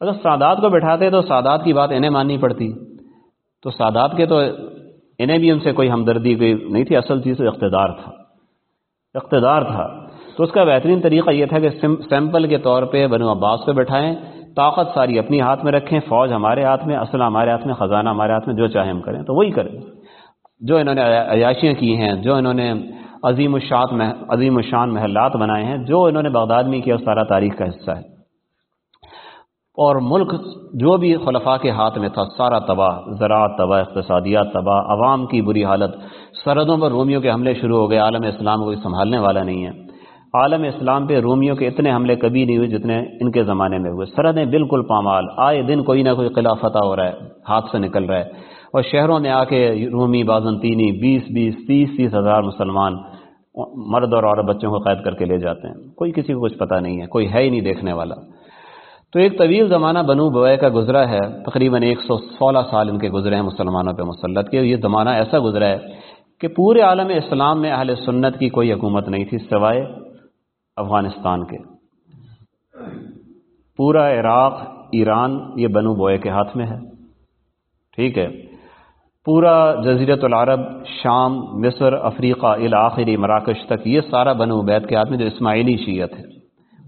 اگر سادات کو بٹھاتے تو سادات کی بات انہیں ماننی پڑتی۔ تو سادات کے تو انہیں بھی ان سے کوئی ہمدردی کوئی نہیں تھی، اصل چیز اقتدار تھا۔ اقتدار تھا۔ تو اس کا بہترین طریقہ یہ تھا کہ سیمپل کے طور پہ بنو عباس کو بٹھائیں، طاقت ساری اپنی ہاتھ میں رکھیں، فوج ہمارے ہاتھ میں، اصل ہمارے ہاتھ میں، خزانہ ہمارے ہاتھ میں، جو چاہیں ہم کریں، تو وہی کریں۔ جو انہوں نے عیاشیاں کی ہیں، جو انہوں نے عظیم الشاط عظیم الشان محلات بنائے ہیں، جو انہوں نے بغداد میں کیا سارا تاریخ کا حصہ ہے۔ اور ملک جو بھی خلفاء کے ہاتھ میں تھا، سارا تباہ، زراعت تباہ، اقتصادیات تباہ، عوام کی بری حالت، سرحدوں پر رومیوں کے حملے شروع ہو گئے، عالم اسلام کوئی سنبھالنے والا نہیں ہے۔ عالم اسلام پہ رومیوں کے اتنے حملے کبھی نہیں ہوئے جتنے ان کے زمانے میں ہوئے۔ سرحدیں بالکل پامال، آئے دن کوئی نہ کوئی قلعہ فتح ہو رہا ہے، ہاتھ سے نکل رہا ہے۔ اور شہروں میں آ کے رومی، بازنطینی، بیس بیس، تیس تیس ہزار مسلمان مرد اور عورت بچوں کو قید کر کے لے جاتے ہیں۔ کوئی کسی کو کچھ پتہ نہیں ہے، کوئی ہے ہی نہیں دیکھنے والا۔ تو ایک طویل زمانہ بنو بوئے کا گزرا ہے، تقریباً ایک سو سولہ سال ان کے گزرے ہیں مسلمانوں پہ مسلط کے یہ زمانہ ایسا گزرا ہے کہ پورے عالم اسلام میں اہل سنت کی کوئی حکومت نہیں تھی سوائے افغانستان کے۔ پورا عراق، ایران، یہ بنو بوئے کے ہاتھ میں ہے۔ ٹھیک ہے۔ پورا جزیرت العرب، شام، مصر، افریقہ الآخری مراکش تک، یہ سارا بنو بیت کے ہاتھ میں جو اسماعیلی شیعت ہے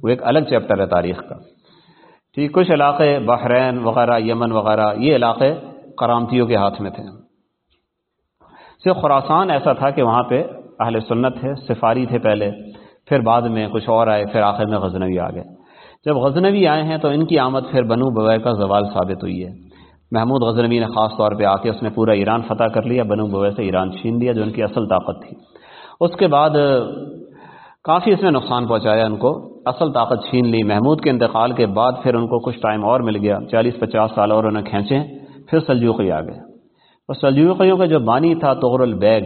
وہ ایک الگ چیپٹر ہے تاریخ کا۔ ٹھیک کچھ علاقے بحرین وغیرہ، یمن وغیرہ، یہ علاقے کرامتیوں کے ہاتھ میں تھے۔ صرف خوراسان ایسا تھا کہ وہاں پہ اہل سنت تھے، سفاری تھے پہلے، پھر بعد میں کچھ اور آئے، پھر آخر میں غزنوی آ گئے۔ جب غزنوی آئے ہیں تو ان کی آمد پھر بنو بوئے کا زوال ثابت ہوئی ہے۔ محمود غزنوی نے خاص طور پہ آ کے اس نے پورا ایران فتح کر لیا، بنو بوئے سے ایران چھین لیا، جو ان کی اصل طاقت تھی۔ اس کے بعد کافی اس میں نقصان پہنچایا ان کو۔ اصل طاقت چھین لی۔ محمود کے انتقال کے بعد پھر ان کو کچھ ٹائم اور مل گیا۔ چالیس پچاس سال اور انہیں کھینچے۔ پھر سلجوقی آ گئے۔ اور سلجوقیوں کا جو بانی تھا طغر البیگ،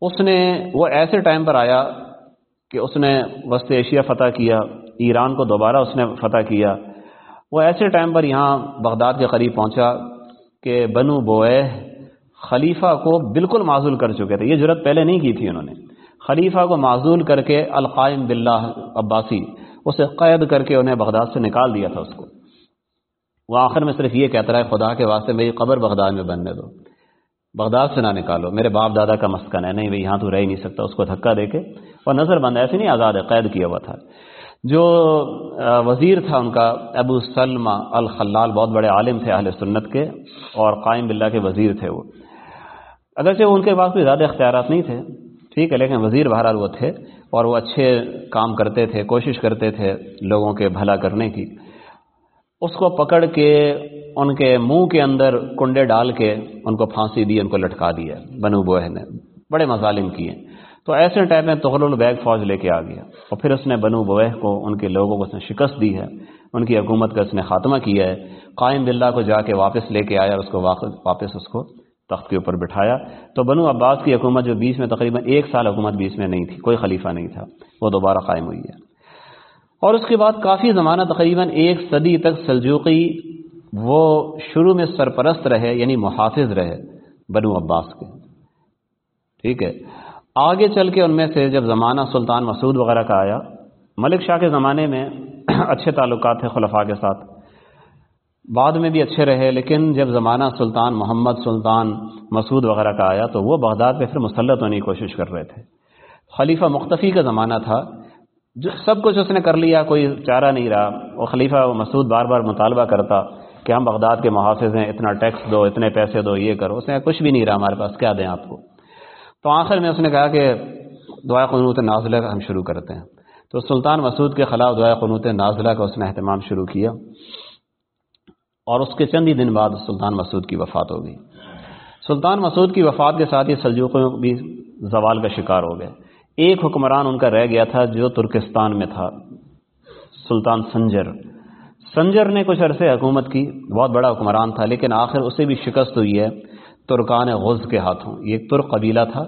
اس نے وہ ایسے ٹائم پر آیا کہ اس نے وسط ایشیا فتح کیا، ایران کو دوبارہ اس نے فتح کیا۔ وہ ایسے ٹائم پر یہاں بغداد کے قریب پہنچا کہ بنو بوئے خلیفہ کو بالکل معذول کر چکے تھے۔ یہ ضرورت پہلے نہیں کی تھی انہوں نے۔ خلیفہ کو معذول کر کے القائم باللہ عباسی اسے قید کر کے انہیں بغداد سے نکال دیا تھا اس کو۔ وہ آخر میں صرف یہ کہتا رہا ہے، خدا کے واسطے میری قبر بغداد میں بننے دو۔ بغداد سے نہ نکالو، میرے باپ دادا کا مسکن ہے، نہیں بھائی یہاں تو رہ ہی نہیں سکتا، اس کو دھکا دے کے۔ اور نظر بند ایسے نہیں آزاد ہے، قید کیا ہوا تھا۔ جو وزیر تھا ان کا، ابو سلمہ الخلال، بہت بڑے عالم تھے اہل سنت کے، اور قائم باللہ کے وزیر تھے وہ۔ اگرچہ ان کے پاس کوئی زیادہ اختیارات نہیں تھے ٹھیک ہے، لیکن وزیر بہرحال وہ تھے اور وہ اچھے کام کرتے تھے، کوشش کرتے تھے لوگوں کے بھلا کرنے کی۔ اس کو پکڑ کے، ان کے منہ کے اندر کنڈے ڈال کے ان کو پھانسی دی، ان کو لٹکا دیا، بنو بوہ نے۔ بڑے مظالم کیے۔ تو ایسے ٹائم میں تغل البیگ فوج لے کے آ گیا۔ اور پھر اس نے بنو بوہ کو، ان کے لوگوں کو اس نے شکست دی ہے۔ ان کی حکومت کا اس نے خاتمہ کیا ہے۔ قائم بلّہ کو جا کے واپس لے کے آیا اور اس کو واپس اس کو تخت کے اوپر بٹھایا۔ تو بنو عباس کی حکومت جو بیچ میں تقریباً ایک سال حکومت بیچ میں نہیں تھی، کوئی خلیفہ نہیں تھا، وہ دوبارہ قائم ہوئی ہے۔ اور اس کے بعد کافی زمانہ تقریباً ایک صدی تک سلجوقی وہ شروع میں سرپرست رہے یعنی محافظ رہے بنو عباس کے۔ ٹھیک ہے۔ آگے چل کے ان میں سے جب زمانہ سلطان مسعود وغیرہ کا آیا، ملک شاہ کے زمانے میں <clears throat> اچھے تعلقات تھے خلفاء کے ساتھ۔ بعد میں بھی اچھے رہے، لیکن جب زمانہ سلطان محمد سلطان مسعود وغیرہ کا آیا تو وہ بغداد پہ پھر مسلط ہونے کی کوشش کر رہے تھے۔ خلیفہ مختفی کا زمانہ تھا، جو سب کچھ اس نے کر لیا، کوئی چارہ نہیں رہا۔ وہ خلیفہ مسعود بار بار مطالبہ کرتا کہ ہم بغداد کے محافظ ہیں، اتنا ٹیکس دو، اتنے پیسے دو، یہ کرو۔ اس نے کچھ بھی نہیں رہا ہمارے پاس، کیا دیں آپ کو؟ تو آخر میں اس نے کہا کہ دعا قنوت نازلہ کا ہم شروع کرتے ہیں۔ تو سلطان مسعود کے خلاف دعا قنوت نازلہ کا اس نے اہتمام شروع کیا۔ اور اس کے چند ہی دن بعد سلطان مسعود کی وفات ہو گئی۔ سلطان مسعود کی وفات کے ساتھ ہی سلجوقوں بھی زوال کا شکار ہو گئے۔ ایک حکمران ان کا رہ گیا تھا جو ترکستان میں تھا، سلطان سنجر۔ سنجر نے کچھ عرصے حکومت کی، بہت بڑا حکمران تھا، لیکن آخر اسے بھی شکست ہوئی ہے ترکان غز کے ہاتھوں۔ یہ ایک ترک قبیلہ تھا،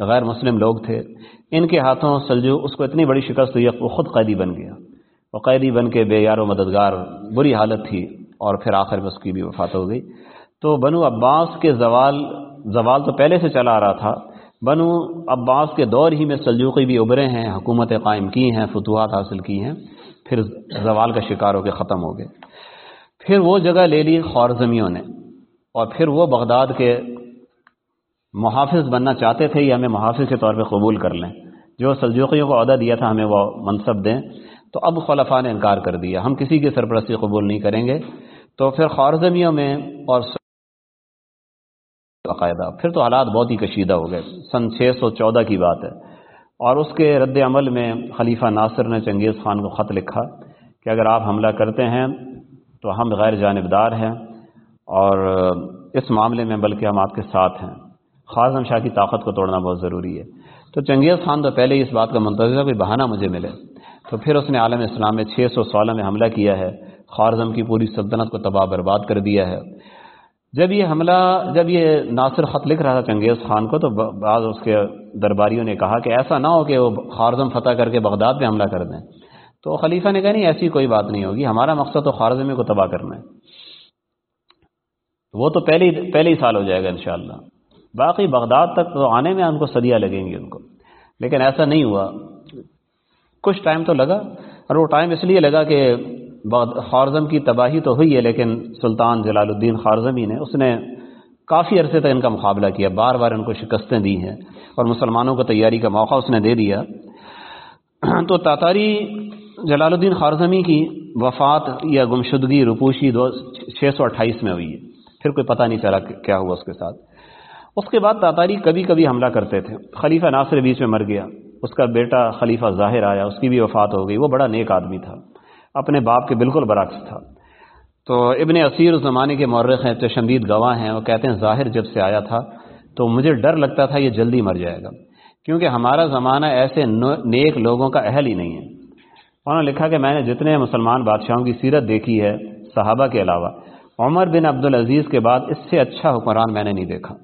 غیر مسلم لوگ تھے۔ ان کے ہاتھوں سلجو اس کو اتنی بڑی شکست ہوئی وہ خود قیدی بن گیا۔ وہ قیدی بن کے بے یار و مددگار، بری حالت تھی۔ اور پھر آخر میں اس کی بھی وفات ہو گئی۔ تو بنو عباس کے زوال زوال تو پہلے سے چلا آ رہا تھا۔ بنو عباس کے دور ہی میں سلجوقی بھی ابھرے ہیں حکومتیں قائم کی ہیں، فتوحات حاصل کی ہیں۔ پھر زوال کا شکار ہو کے ختم ہو گئے۔ پھر وہ جگہ لے لی خوارزمیوں نے۔ اور پھر وہ بغداد کے محافظ بننا چاہتے تھے یا ہمیں محافظ کے طور پہ قبول کر لیں۔ جو سلجوقیوں کو عہدہ دیا تھا، ہمیں وہ منصب دیں۔ تو اب خلفاء نے انکار کر دیا۔ ہم کسی کی سرپرستی قبول نہیں کریں گے۔ تو پھر خوارزمیوں میں اور باقاعدہ پھر تو حالات بہت ہی کشیدہ ہو گئے۔ سن چھ سو چودہ کی بات ہے۔ اور اس کے رد عمل میں خلیفہ ناصر نے چنگیز خان کو خط لکھا کہ اگر آپ حملہ کرتے ہیں تو ہم غیر جانبدار ہیں اور اس معاملے میں بلکہ ہم آپ کے ساتھ ہیں۔ خاصم شاہ کی طاقت کو توڑنا بہت ضروری ہے۔ تو چنگیز خان تو پہلے ہی اس بات کا منتظر کوئی بہانہ مجھے ملے۔ تو پھر اس نے عالم اسلام میں چھ سو سولہ میں حملہ کیا ہے۔ خوارزم کی پوری سلطنت کو تباہ برباد کر دیا ہے۔ جب یہ حملہ، جب یہ ناصر خط لکھ رہا تھا چنگیز خان کو، تو بعض اس کے درباریوں نے کہا کہ ایسا نہ ہو کہ وہ خوارزم فتح کر کے بغداد پہ حملہ کر دیں۔ تو خلیفہ نے کہا نہیں، ایسی کوئی بات نہیں ہوگی، ہمارا مقصد تو خوارزم کو تباہ کرنا ہے۔ وہ تو پہلے پہلے ہی سال ہو جائے گا انشاءاللہ۔ باقی بغداد تک تو آنے میں ان کو صدیہ لگیں گی ان کو۔ لیکن ایسا نہیں ہوا۔ کچھ ٹائم تو لگا اور وہ ٹائم اس لیے لگا کہ خارزم کی تباہی تو ہوئی ہے، لیکن سلطان جلال الدین خارزمی نے، اس نے کافی عرصے تک ان کا مقابلہ کیا، بار بار ان کو شکستیں دی ہیں اور مسلمانوں کو تیاری کا موقع اس نے دے دیا۔ <clears throat> تو تاتاری جلال الدین خارزمی کی وفات یا گمشدگی، رپوشی دو، چھ سو اٹھائیس میں ہوئی ہے۔ پھر کوئی پتہ نہیں چلا کیا ہوا اس کے ساتھ۔ اس کے بعد تاتاری کبھی کبھی حملہ کرتے تھے۔ خلیفہ ناصر بیچ میں مر گیا۔ اس کا بیٹا خلیفہ ظاہر آیا، اس کی بھی وفات ہو گئی، وہ بڑا نیک آدمی تھا، اپنے باپ کے بالکل برعکس تھا۔ تو ابن اسیر اس زمانے کے مورخ ہیں چشمدید گواہ ہیں، وہ کہتے ہیں ظاہر جب سے آیا تھا، تو مجھے ڈر لگتا تھا یہ جلدی مر جائے گا، کیونکہ ہمارا زمانہ ایسے نیک لوگوں کا اہل ہی نہیں ہے۔ انہوں نے لکھا کہ میں نے جتنے مسلمان بادشاہوں کی سیرت دیکھی ہے، صحابہ کے علاوہ، عمر بن عبدالعزیز کے بعد اس سے اچھا حکمران میں نے نہیں دیکھا۔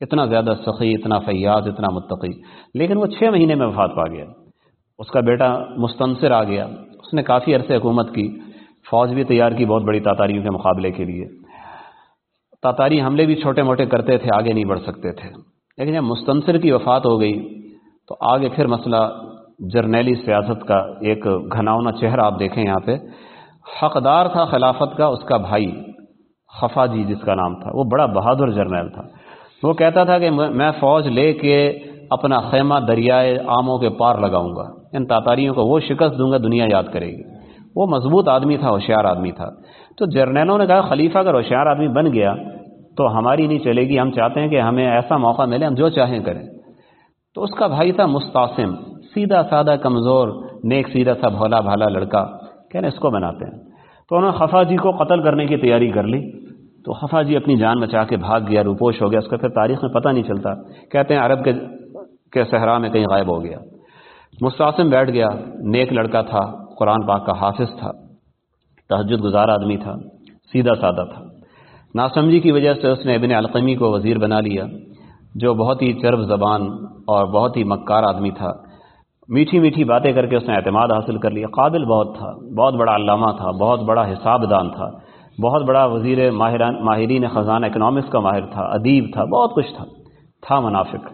اتنا زیادہ سخی، اتنا فیاض، اتنا متقی۔ لیکن وہ چھ مہینے میں وفات پا گیا۔ اس کا بیٹا مستنصر آ گیا۔ اس نے کافی عرصے حکومت کی۔ فوج بھی تیار کی بہت بڑی تاتاریوں کے مقابلے کے لیے۔ تاتاری حملے بھی چھوٹے موٹے کرتے تھے، آگے نہیں بڑھ سکتے تھے۔ لیکن جب مستنصر کی وفات ہو گئی، تو آگے پھر مسئلہ جرنیلی سیاست کا ایک گھناؤنا چہرہ آپ دیکھیں یہاں پہ۔ حقدار تھا خلافت کا، اس کا بھائی خفا جی جس کا نام تھا، وہ بڑا بہادر جرنیل تھا۔ وہ کہتا تھا کہ میں فوج لے کے اپنا خیمہ دریائے آموں کے پار لگاؤں گا۔ ان تاتاریوں کو وہ شکست دوں گا، دنیا یاد کرے گی۔ وہ مضبوط آدمی تھا، ہوشیار آدمی تھا۔ تو جرنیلوں نے کہا، خلیفہ اگر ہوشیار آدمی بن گیا تو ہماری نہیں چلے گی۔ ہم چاہتے ہیں کہ ہمیں ایسا موقع ملے، ہم جو چاہیں کریں۔ تو اس کا بھائی تھا مستاسم سیدھا سادہ کمزور، نیک سیدھا سا بھولا بھالا لڑکا۔ کہنے، اس کو بناتے ہیں۔ تو انہوں نے خفا جی کو قتل کرنے کی تیاری کر لی۔ تو خفا جی اپنی جان بچا کے بھاگ گیا، روپوش ہو گیا، اس کا پھر تاریخ میں پتہ نہیں چلتا۔ کہتے ہیں عرب کے کے صحرا میں کہیں غائب ہو گیا۔ مستعصم بیٹھ گیا، نیک لڑکا تھا، قرآن پاک کا حافظ تھا، تہجد گزار آدمی تھا، سیدھا سادہ تھا۔ ناسمجھی کی وجہ سے اس نے ابن القمی کو وزیر بنا لیا، جو بہت ہی چرب زبان اور بہت ہی مکار آدمی تھا۔ میٹھی میٹھی باتیں کر کے اس نے اعتماد حاصل کر لیا قابل بہت تھا، بہت بڑا علامہ تھا، بہت بڑا حساب دان تھا۔ بہت بڑا وزیر ماہران ماہرین خزانہ اکنامکس کا ماہر تھا، ادیب تھا، بہت کچھ تھا تھا منافق۔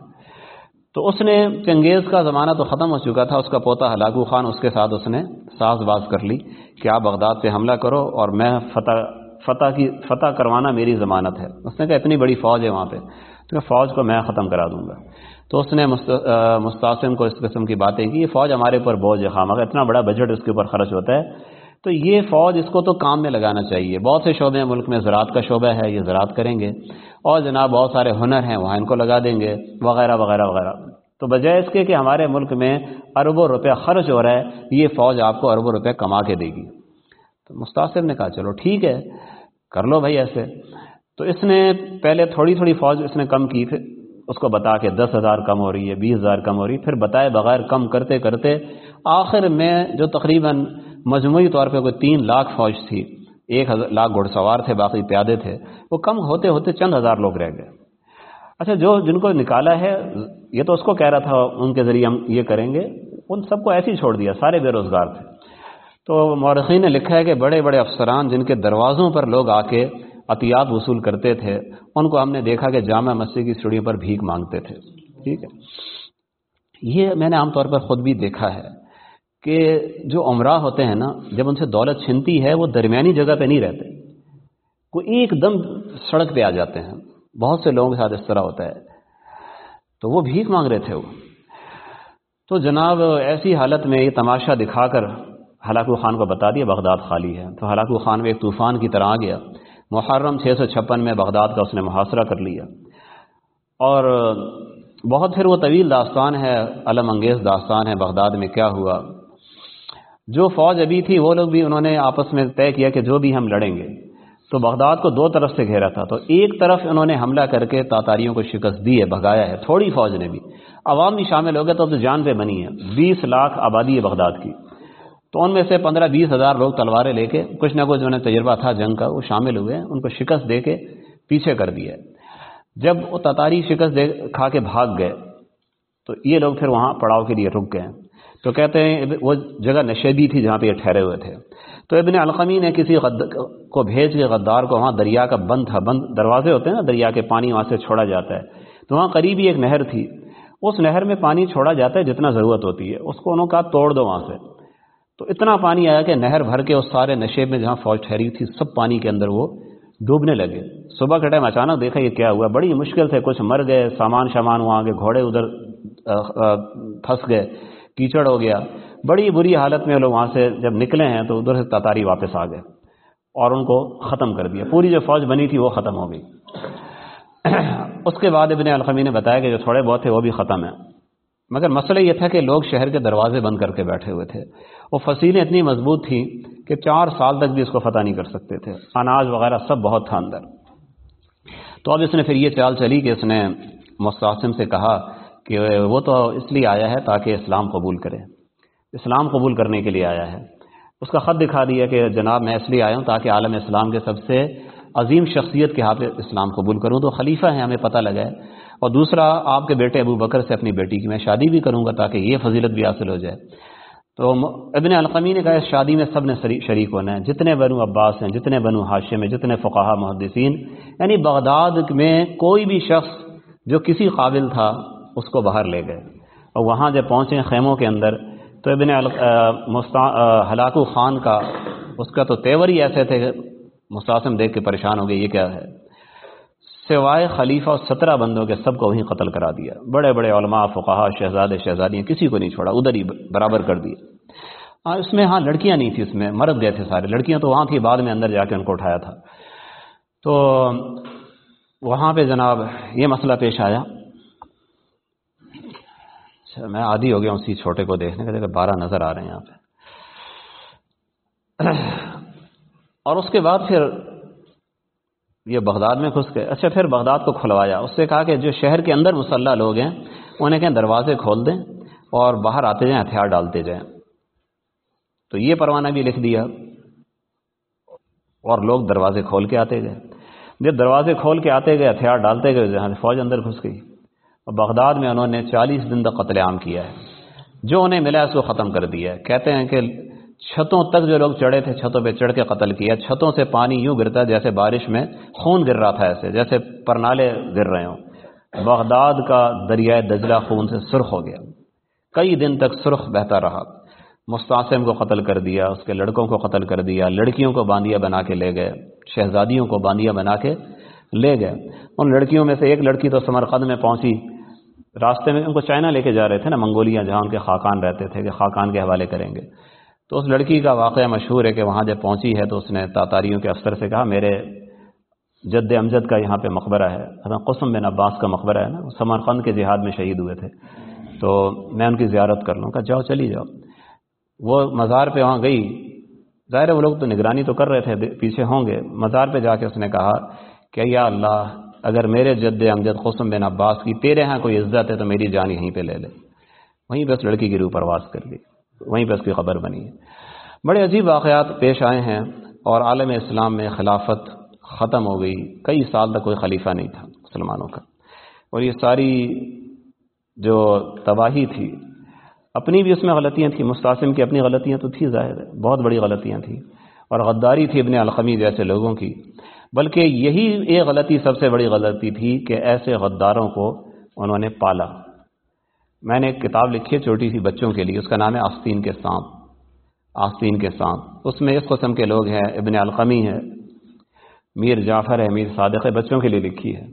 تو اس نے چنگیز کا زمانہ تو ختم ہو چکا تھا، اس کا پوتا ہلاکو خان، اس کے ساتھ اس نے ساز باز کر لی کہ آپ بغداد پہ حملہ کرو اور میں فتح فتح کی فتح کروانا میری ضمانت ہے۔ اس نے کہا، اتنی بڑی فوج ہے وہاں پہ۔ تو فوج کو میں ختم کرا دوں گا۔ تو اس نے مستعصم کو اس قسم کی باتیں کی، یہ فوج ہمارے اوپر بوجھ ہے خام۔ اگر اتنا بڑا بجٹ اس کے اوپر خرچ ہوتا ہے تو یہ فوج اس کو تو کام میں لگانا چاہیے۔ بہت سے شعبے ہیں، ملک میں زراعت کا شعبہ ہے، یہ زراعت کریں گے۔ اور جناب بہت سارے ہنر ہیں، وہاں ان کو لگا دیں گے، وغیرہ وغیرہ وغیرہ۔ تو بجائے اس کے کہ ہمارے ملک میں اربوں روپے خرچ ہو رہا ہے، یہ فوج آپ کو اربوں روپے کما کے دے گی۔ تو مستاثر نے کہا، چلو ٹھیک ہے، کر لو بھائی ایسے۔ تو اس نے پہلے تھوڑی تھوڑی فوج اس نے کم کی، پھر اس کو بتا کے دس ہزار کم ہو رہی ہے، بیس ہزار کم ہو رہی ہے، پھر بتائے بغیر کم کرتے کرتے آخر میں جو تقریباً مجموعی طور پہ کوئی تین لاکھ فوج تھی، ایک لاکھ گھڑ سوار تھے، باقی پیادے تھے۔ وہ کم ہوتے ہوتے چند ہزار لوگ رہ گئے۔ اچھا جو جن کو نکالا ہے، یہ تو اس کو کہہ رہا تھا، ان کے ذریعے ہم یہ کریں گے۔ ان سب کو ایسے ہی چھوڑ دیا، سارے بے روزگار تھے۔ تو مورخین نے لکھا ہے کہ بڑے بڑے افسران جن کے دروازوں پر لوگ آ کے عطیات وصول کرتے تھے، ان کو ہم نے دیکھا کہ جامع مسجد کی سڑیوں پر بھیک مانگتے تھے۔ ٹھیک ہے۔ یہ میں نے عام طور پر خود بھی دیکھا ہے۔ کہ جو عمرہ ہوتے ہیں نا، جب ان سے دولت چھنتی ہے، وہ درمیانی جگہ پہ نہیں رہتے۔ کوئی ایک دم سڑک پہ آ جاتے ہیں۔ بہت سے لوگوں کے ساتھ اس طرح ہوتا ہے۔ تو وہ بھیک مانگ رہے تھے وہ۔ تو جناب، ایسی حالت میں یہ تماشا دکھا کر ہلاکو خان کو بتا دیا، بغداد خالی ہے۔ تو ہلاکو خان میں ایک طوفان کی طرح آ گیا۔ محرم چھ سو چھپن میں بغداد کا اس نے محاصرہ کر لیا۔ اور بہت پھر وہ طویل داستان ہے، علم انگیز داستان ہے بغداد میں کیا ہوا۔ جو فوج ابھی تھی وہ لوگ بھی انہوں نے آپس میں طے کیا کہ جو بھی ہم لڑیں گے۔ تو بغداد کو دو طرف سے گھیرا تھا۔ تو ایک طرف انہوں نے حملہ کر کے تاتاریوں کو شکست دی ہے، بھگایا ہے، تھوڑی فوج نے بھی۔ عوام بھی شامل ہو گئے تو اب تو جان پہ بنی ہے۔ بیس لاکھ آبادی ہے بغداد کی۔ تو ان میں سے پندرہ بیس ہزار لوگ تلواریں لے کے کچھ نہ کچھ انہیں تجربہ تھا جنگ کا، وہ شامل ہوئے، ان کو شکست دے کے پیچھے کر دیا جب وہ تتاری شکست دے کھا کے بھاگ گئے، تو یہ لوگ پھر وہاں پڑاؤ کے لیے رک گئے۔ تو کہتے ہیں وہ جگہ نشیبی تھی جہاں پہ یہ ٹھہرے ہوئے تھے۔ تو ابن القمی نے کسی غد کو بھیج کے غدار کو وہاں دریا کا بند تھا، بند دروازے ہوتے ہیں نا، دریا کے پانی وہاں سے چھوڑا جاتا ہے۔ تو وہاں قریبی ایک نہر تھی۔ اس نہر میں پانی چھوڑا جاتا ہے جتنا ضرورت ہوتی ہے۔ اس کو انہوں کہا توڑ دو وہاں سے۔ تو اتنا پانی آیا کہ نہر بھر کے اس سارے نشے میں جہاں فوج ٹھہری تھی، سب پانی کے اندر وہ ڈوبنے لگے۔ صبح کے ٹائم اچانک دیکھا یہ کیا ہوا۔ بڑی مشکل سے کچھ مر گئے، سامان شامان وہاں کے گھوڑے ادھر پھنس گئے۔ کیچڑ ہو گیا۔ بڑی بری حالت میں لوگ وہاں سے جب نکلے ہیں تو ادھر سے تاتاری واپس آ گئے اور ان کو ختم کر دیا۔ پوری جو فوج بنی تھی وہ ختم ہو گئی۔ <clears throat> اس کے بعد ابن الخمی نے بتایا کہ جو تھوڑے بہت تھے وہ بھی ختم ہیں۔ مگر مسئلہ یہ تھا کہ لوگ شہر کے دروازے بند کر کے بیٹھے ہوئے تھے۔ وہ فصیلیں اتنی مضبوط تھیں کہ چار سال تک بھی اس کو فتح نہیں کر سکتے تھے۔ اناج وغیرہ سب بہت تھا اندر۔ تو اب اس نے پھر یہ چال چلی کہ اس نے مستعصم سے کہا کہ وہ تو اس لیے آیا ہے تاکہ اسلام قبول کرے۔ اسلام قبول کرنے کے لیے آیا ہے۔ اس کا خط دکھا دیا کہ جناب میں اس لیے آیا ہوں تاکہ عالم اسلام کے سب سے عظیم شخصیت کے ہاتھ اسلام قبول کروں۔ تو خلیفہ ہیں، ہمیں پتہ لگا ہے۔ اور دوسرا، آپ کے بیٹے ابو بکر سے اپنی بیٹی کی میں شادی بھی کروں گا تاکہ یہ فضیلت بھی حاصل ہو جائے۔ تو ابن القمی نے کہا، اس شادی میں سب نے شریک ہونا ہے۔ جتنے بنو عباس ہیں، جتنے بنو حاشے میں جتنے فقاہ محدثین یعنی بغداد میں کوئی بھی شخص جو کسی قابل تھا اس کو باہر لے گئے۔ اور وہاں جب پہنچے خیموں کے اندر تو ابن ہلاکو خان کا اس کا تو تیور ہی ایسے تھے مستعصم دیکھ کے پریشان ہو گئے، یہ کیا ہے؟ سوائے خلیفہ اور سترہ بندوں کے سب کو وہیں قتل کرا دیا۔ بڑے بڑے علماء فقہ شہزادے، شہزادیاں، کسی کو نہیں چھوڑا، ادھر ہی برابر کر دیا اس میں ہاں لڑکیاں نہیں تھیں، اس میں مرد گئے تھے سارے۔ لڑکیاں تو وہاں تھی بعد میں اندر جا کے ان کو اٹھایا تھا۔ تو وہاں پہ جناب یہ مسئلہ پیش آیا۔ اچھا میں عادی ہو گیا اسی چھوٹے کو دیکھنے کا دیکھا بارہ نظر آ رہے ہیں یہاں پہ۔ اور اس کے بعد پھر یہ بغداد میں گھس گئے۔ اچھا پھر بغداد کو کھلوایا۔ اس سے کہا کہ جو شہر کے اندر مسلح لوگ ہیں، انہیں کہیں دروازے کھول دیں اور باہر آتے جائیں، ہتھیار ڈالتے جائیں۔ تو یہ پروانہ بھی لکھ دیا۔ اور لوگ دروازے کھول کے آتے گئے۔ جب دروازے کھول کے آتے گئے، ہتھیار ڈالتے گئے جہاں فوج اندر گھس گئی۔ اور بغداد میں انہوں نے چالیس دن تک قتل عام کیا ہے۔ جو انہیں ملا اس کو ختم کر دیا ہے۔ کہتے ہیں کہ چھتوں تک جو لوگ چڑھے تھے، چھتوں پہ چڑھ کے قتل کیا۔ چھتوں سے پانی یوں گرتا جیسے بارش میں خون گر رہا تھا ایسے، جیسے پرنالے گر رہے ہوں۔ بغداد کا دریائے دجلہ خون سے سرخ ہو گیا۔ کئی دن تک سرخ بہتا رہا۔ مستعصم کو قتل کر دیا، اس کے لڑکوں کو قتل کر دیا، لڑکیوں کو باندیا بنا کے لے گئے، شہزادیوں کو باندیا بنا کے لے گئے۔ ان لڑکیوں میں سے ایک لڑکی تو سمرقند میں پہنچی۔ راستے میں ان کو چائنا لے کے جا رہے تھے نا، منگولیا، جہاں ان کے خاقان رہتے تھے، کہ خاقان کے حوالے کریں گے۔ تو اس لڑکی کا واقعہ مشہور ہے کہ وہاں جب پہنچی ہے تو اس نے تاتاریوں کے افسر سے کہا، میرے جد امجد کا یہاں پہ مقبرہ ہے۔ حضرت قسم بن عباس کا مقبرہ ہے نا سمرقند کے جہاد میں شہید ہوئے تھے۔ تو میں ان کی زیارت کر لوں۔ کہا، جاؤ، چلی جاؤ۔ وہ مزار پہ وہاں گئی۔ ظاہر ہے وہ لوگ تو نگرانی تو کر رہے تھے، پیچھے ہوں گے۔ مزار پہ جا کے اس نے کہا کہ یا اللہ اگر میرے جد امجد قسم بن عباس کی تیرے ہاں کوئی عزت ہے تو میری جان یہیں پہ لے لے۔ وہیں پہ اس لڑکی کی روح پرواز کر لی۔ وہیں پہ اس کی خبر بنی۔ ہے بڑے عجیب واقعات پیش آئے ہیں اور عالم اسلام میں خلافت ختم ہو گئی۔ کئی سال تک کوئی خلیفہ نہیں تھا مسلمانوں کا۔ اور یہ ساری جو تباہی تھی، اپنی بھی اس میں غلطیاں تھیں۔ مستعصم کی اپنی غلطیاں تو تھی ظاہر ہے، بہت بڑی غلطیاں تھیں۔ اور غداری تھی ابن القمی جیسے لوگوں کی۔ بلکہ یہی ایک غلطی سب سے بڑی غلطی تھی کہ ایسے غداروں کو انہوں نے پالا۔ میں نے ایک کتاب لکھی ہے چھوٹی سی بچوں کے لیے، اس کا نام ہے آستین کے سانپ۔ آستین کے سانپ۔ اس میں اس قسم کے لوگ ہیں، ابن القمی ہے، میر جعفر ہے، میر صادق ہے، بچوں کے لیے لکھی ہے۔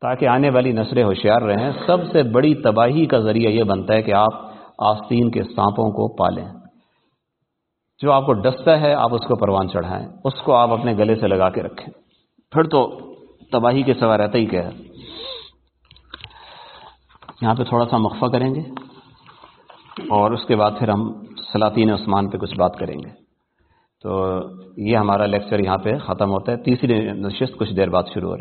تاکہ آنے والی نسلیں ہوشیار رہیں، سب سے بڑی تباہی کا ذریعہ یہ بنتا ہے کہ آپ آستین کے سانپوں کو پالیں۔ جو آپ کو ڈستا ہے، آپ اس کو پروان چڑھائیں، اس کو آپ اپنے گلے سے لگا کے رکھیں۔ پھر تو تباہی کے سوا رہتا ہی کیا ہے؟ یہاں پہ تھوڑا سا مقفہ کریں گے اور اس کے بعد پھر ہم سلاطین عثمان پہ کچھ بات کریں گے۔ تو یہ ہمارا لیکچر یہاں پہ ختم ہوتا ہے۔ تیسری نشست کچھ دیر بعد شروع ہو رہی